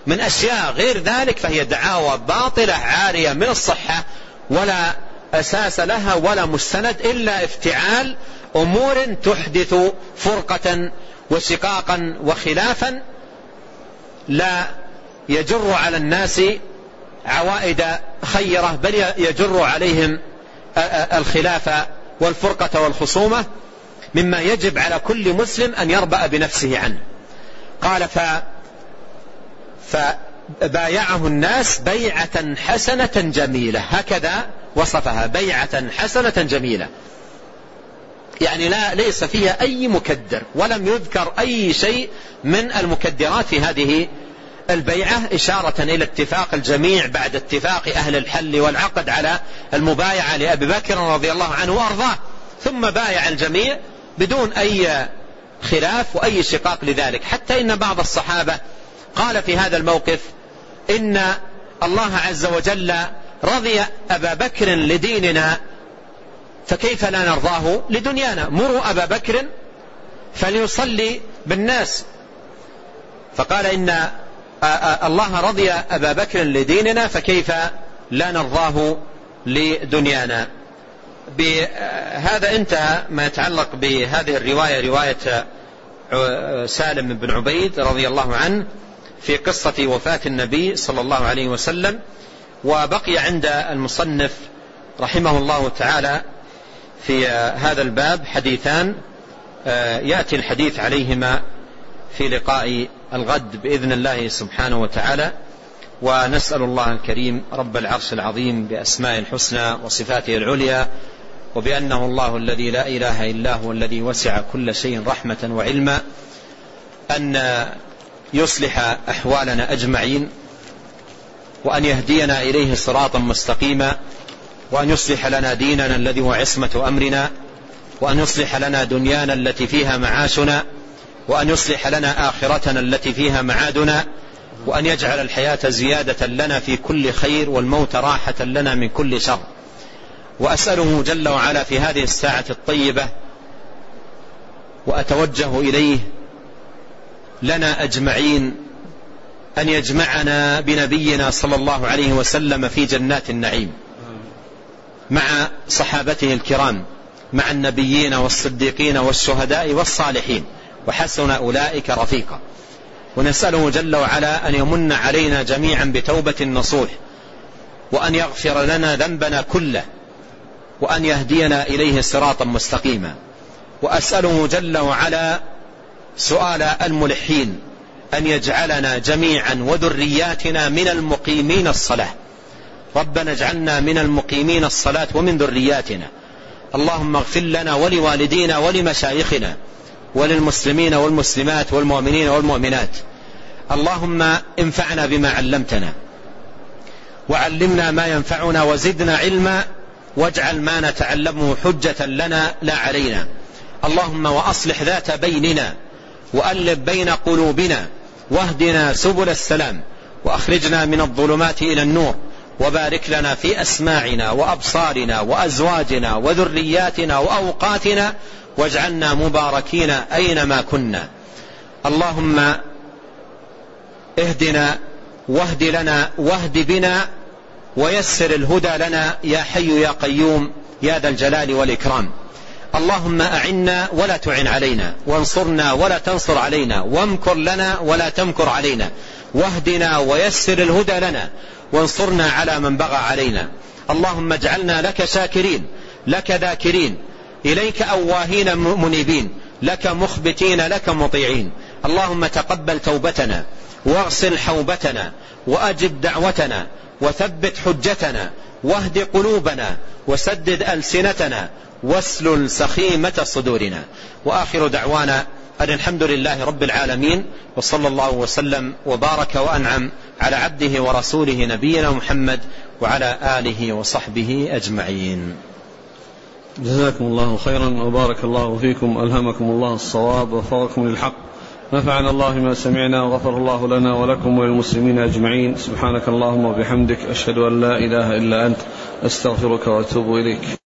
من أشياء غير ذلك فهي دعاوى باطلة عارية من الصحة ولا أساس لها ولا مستند إلا افتعال أمور تحدث فرقة وشقاقا وخلافا لا يجر على الناس عوائد خيرة بل يجر عليهم الخلاف والفرقة والخصومة مما يجب على كل مسلم أن يربأ بنفسه عنه. قال ف فبايعه الناس بيعة حسنة جميلة. هكذا وصفها بيعة حسنة جميلة. يعني لا ليس فيها أي مكدر ولم يذكر أي شيء من المكدرات في هذه البيعة إشارة إلى اتفاق الجميع بعد اتفاق أهل الحل والعقد على المبايعة لأبي بكر رضي الله عنه وأرضاه. ثم بايع الجميع بدون أي خلاف وأي شقاق لذلك. حتى إن بعض الصحابة قال في هذا الموقف إن الله عز وجل رضي أبا بكر لديننا فكيف لا نرضاه لدنيانا؟ مروا أبا بكر فليصلي بالناس. فقال إن الله رضي أبا بكر لديننا فكيف لا نرضاه لدنيانا؟ بهذا انتهى ما يتعلق بهذه الرواية رواية سالم بن عبيد رضي الله عنه في قصة وفاة النبي صلى الله عليه وسلم وبقي عند المصنف رحمه الله تعالى في هذا الباب حديثان يأتي الحديث عليهما في لقاء الغد بإذن الله سبحانه وتعالى. ونسأل الله الكريم رب العرش العظيم بأسماء الحسنى وصفاته العليا وبأنه الله الذي لا إله إلا هو الذي وسع كل شيء رحمة وعلما أن يصلح أحوالنا أجمعين وأن يهدينا إليه صراطا مستقيما وأن يصلح لنا ديننا الذي هو عصمة أمرنا وأن يصلح لنا دنيانا التي فيها معاشنا. وأن يصلح لنا آخرتنا التي فيها معادنا وأن يجعل الحياة زيادة لنا في كل خير والموت راحة لنا من كل شر. وأسأله جل وعلا في هذه الساعة الطيبة وأتوجه إليه لنا أجمعين أن يجمعنا بنبينا صلى الله عليه وسلم في جنات النعيم مع صحابته الكرام مع النبيين والصديقين والشهداء والصالحين. وحسن أولئك رفيقا. ونسأله جل وعلا أن يمن علينا جميعا بتوبة نصوح وأن يغفر لنا ذنبنا كله وأن يهدينا إليه صراطا مستقيما. وأسأله جل وعلا سؤال الملحين أن يجعلنا جميعا وذرياتنا من المقيمين الصلاة. ربنا اجعلنا من المقيمين الصلاة ومن ذرياتنا. اللهم اغفر لنا ولوالدينا ولمشايخنا. وللمسلمين والمسلمات والمؤمنين والمؤمنات. اللهم انفعنا بما علمتنا. وعلمنا ما ينفعنا وزدنا علما. واجعل ما نتعلمه حجة لنا لا علينا. اللهم وأصلح ذات بيننا. وألف بين قلوبنا. واهدنا سبل السلام. وأخرجنا من الظلمات إلى النور. وبارك لنا في أسماعنا وأبصارنا وأزواجنا وذرياتنا وأوقاتنا واجعلنا مباركين أينما كنا. اللهم اهدنا واهد لنا واهد بنا ويسر الهدى لنا يا حي يا قيوم يا ذا الجلال والإكرام. اللهم أعنا ولا تعن علينا وانصرنا ولا تنصر علينا وامكر لنا ولا تمكر علينا. واهدنا ويسر الهدى لنا وانصرنا على من بغى علينا. اللهم اجعلنا لك شاكرين لك ذاكرين إليك أواهين منيبين لك مخبتين لك مطيعين. اللهم تقبل توبتنا واغسل حوبتنا وأجب دعوتنا وثبت حجتنا واهد قلوبنا وسدد ألسنتنا واسلل سخيمة صدورنا. وآخر دعوانا أن الحمد لله رب العالمين وصلى الله وسلم وبارك وأنعم على عبده ورسوله نبينا محمد وعلى آله وصحبه أجمعين. جزاكم الله خيرا وبارك الله فيكم ألهمكم الله الصواب ووفقكم للحق. نفعنا الله ما سمعنا وغفر الله لنا ولكم وللمسلمين أجمعين. سبحانك اللهم وبحمدك أشهد أن لا إله إلا أنت أستغفرك وأتوب إليك.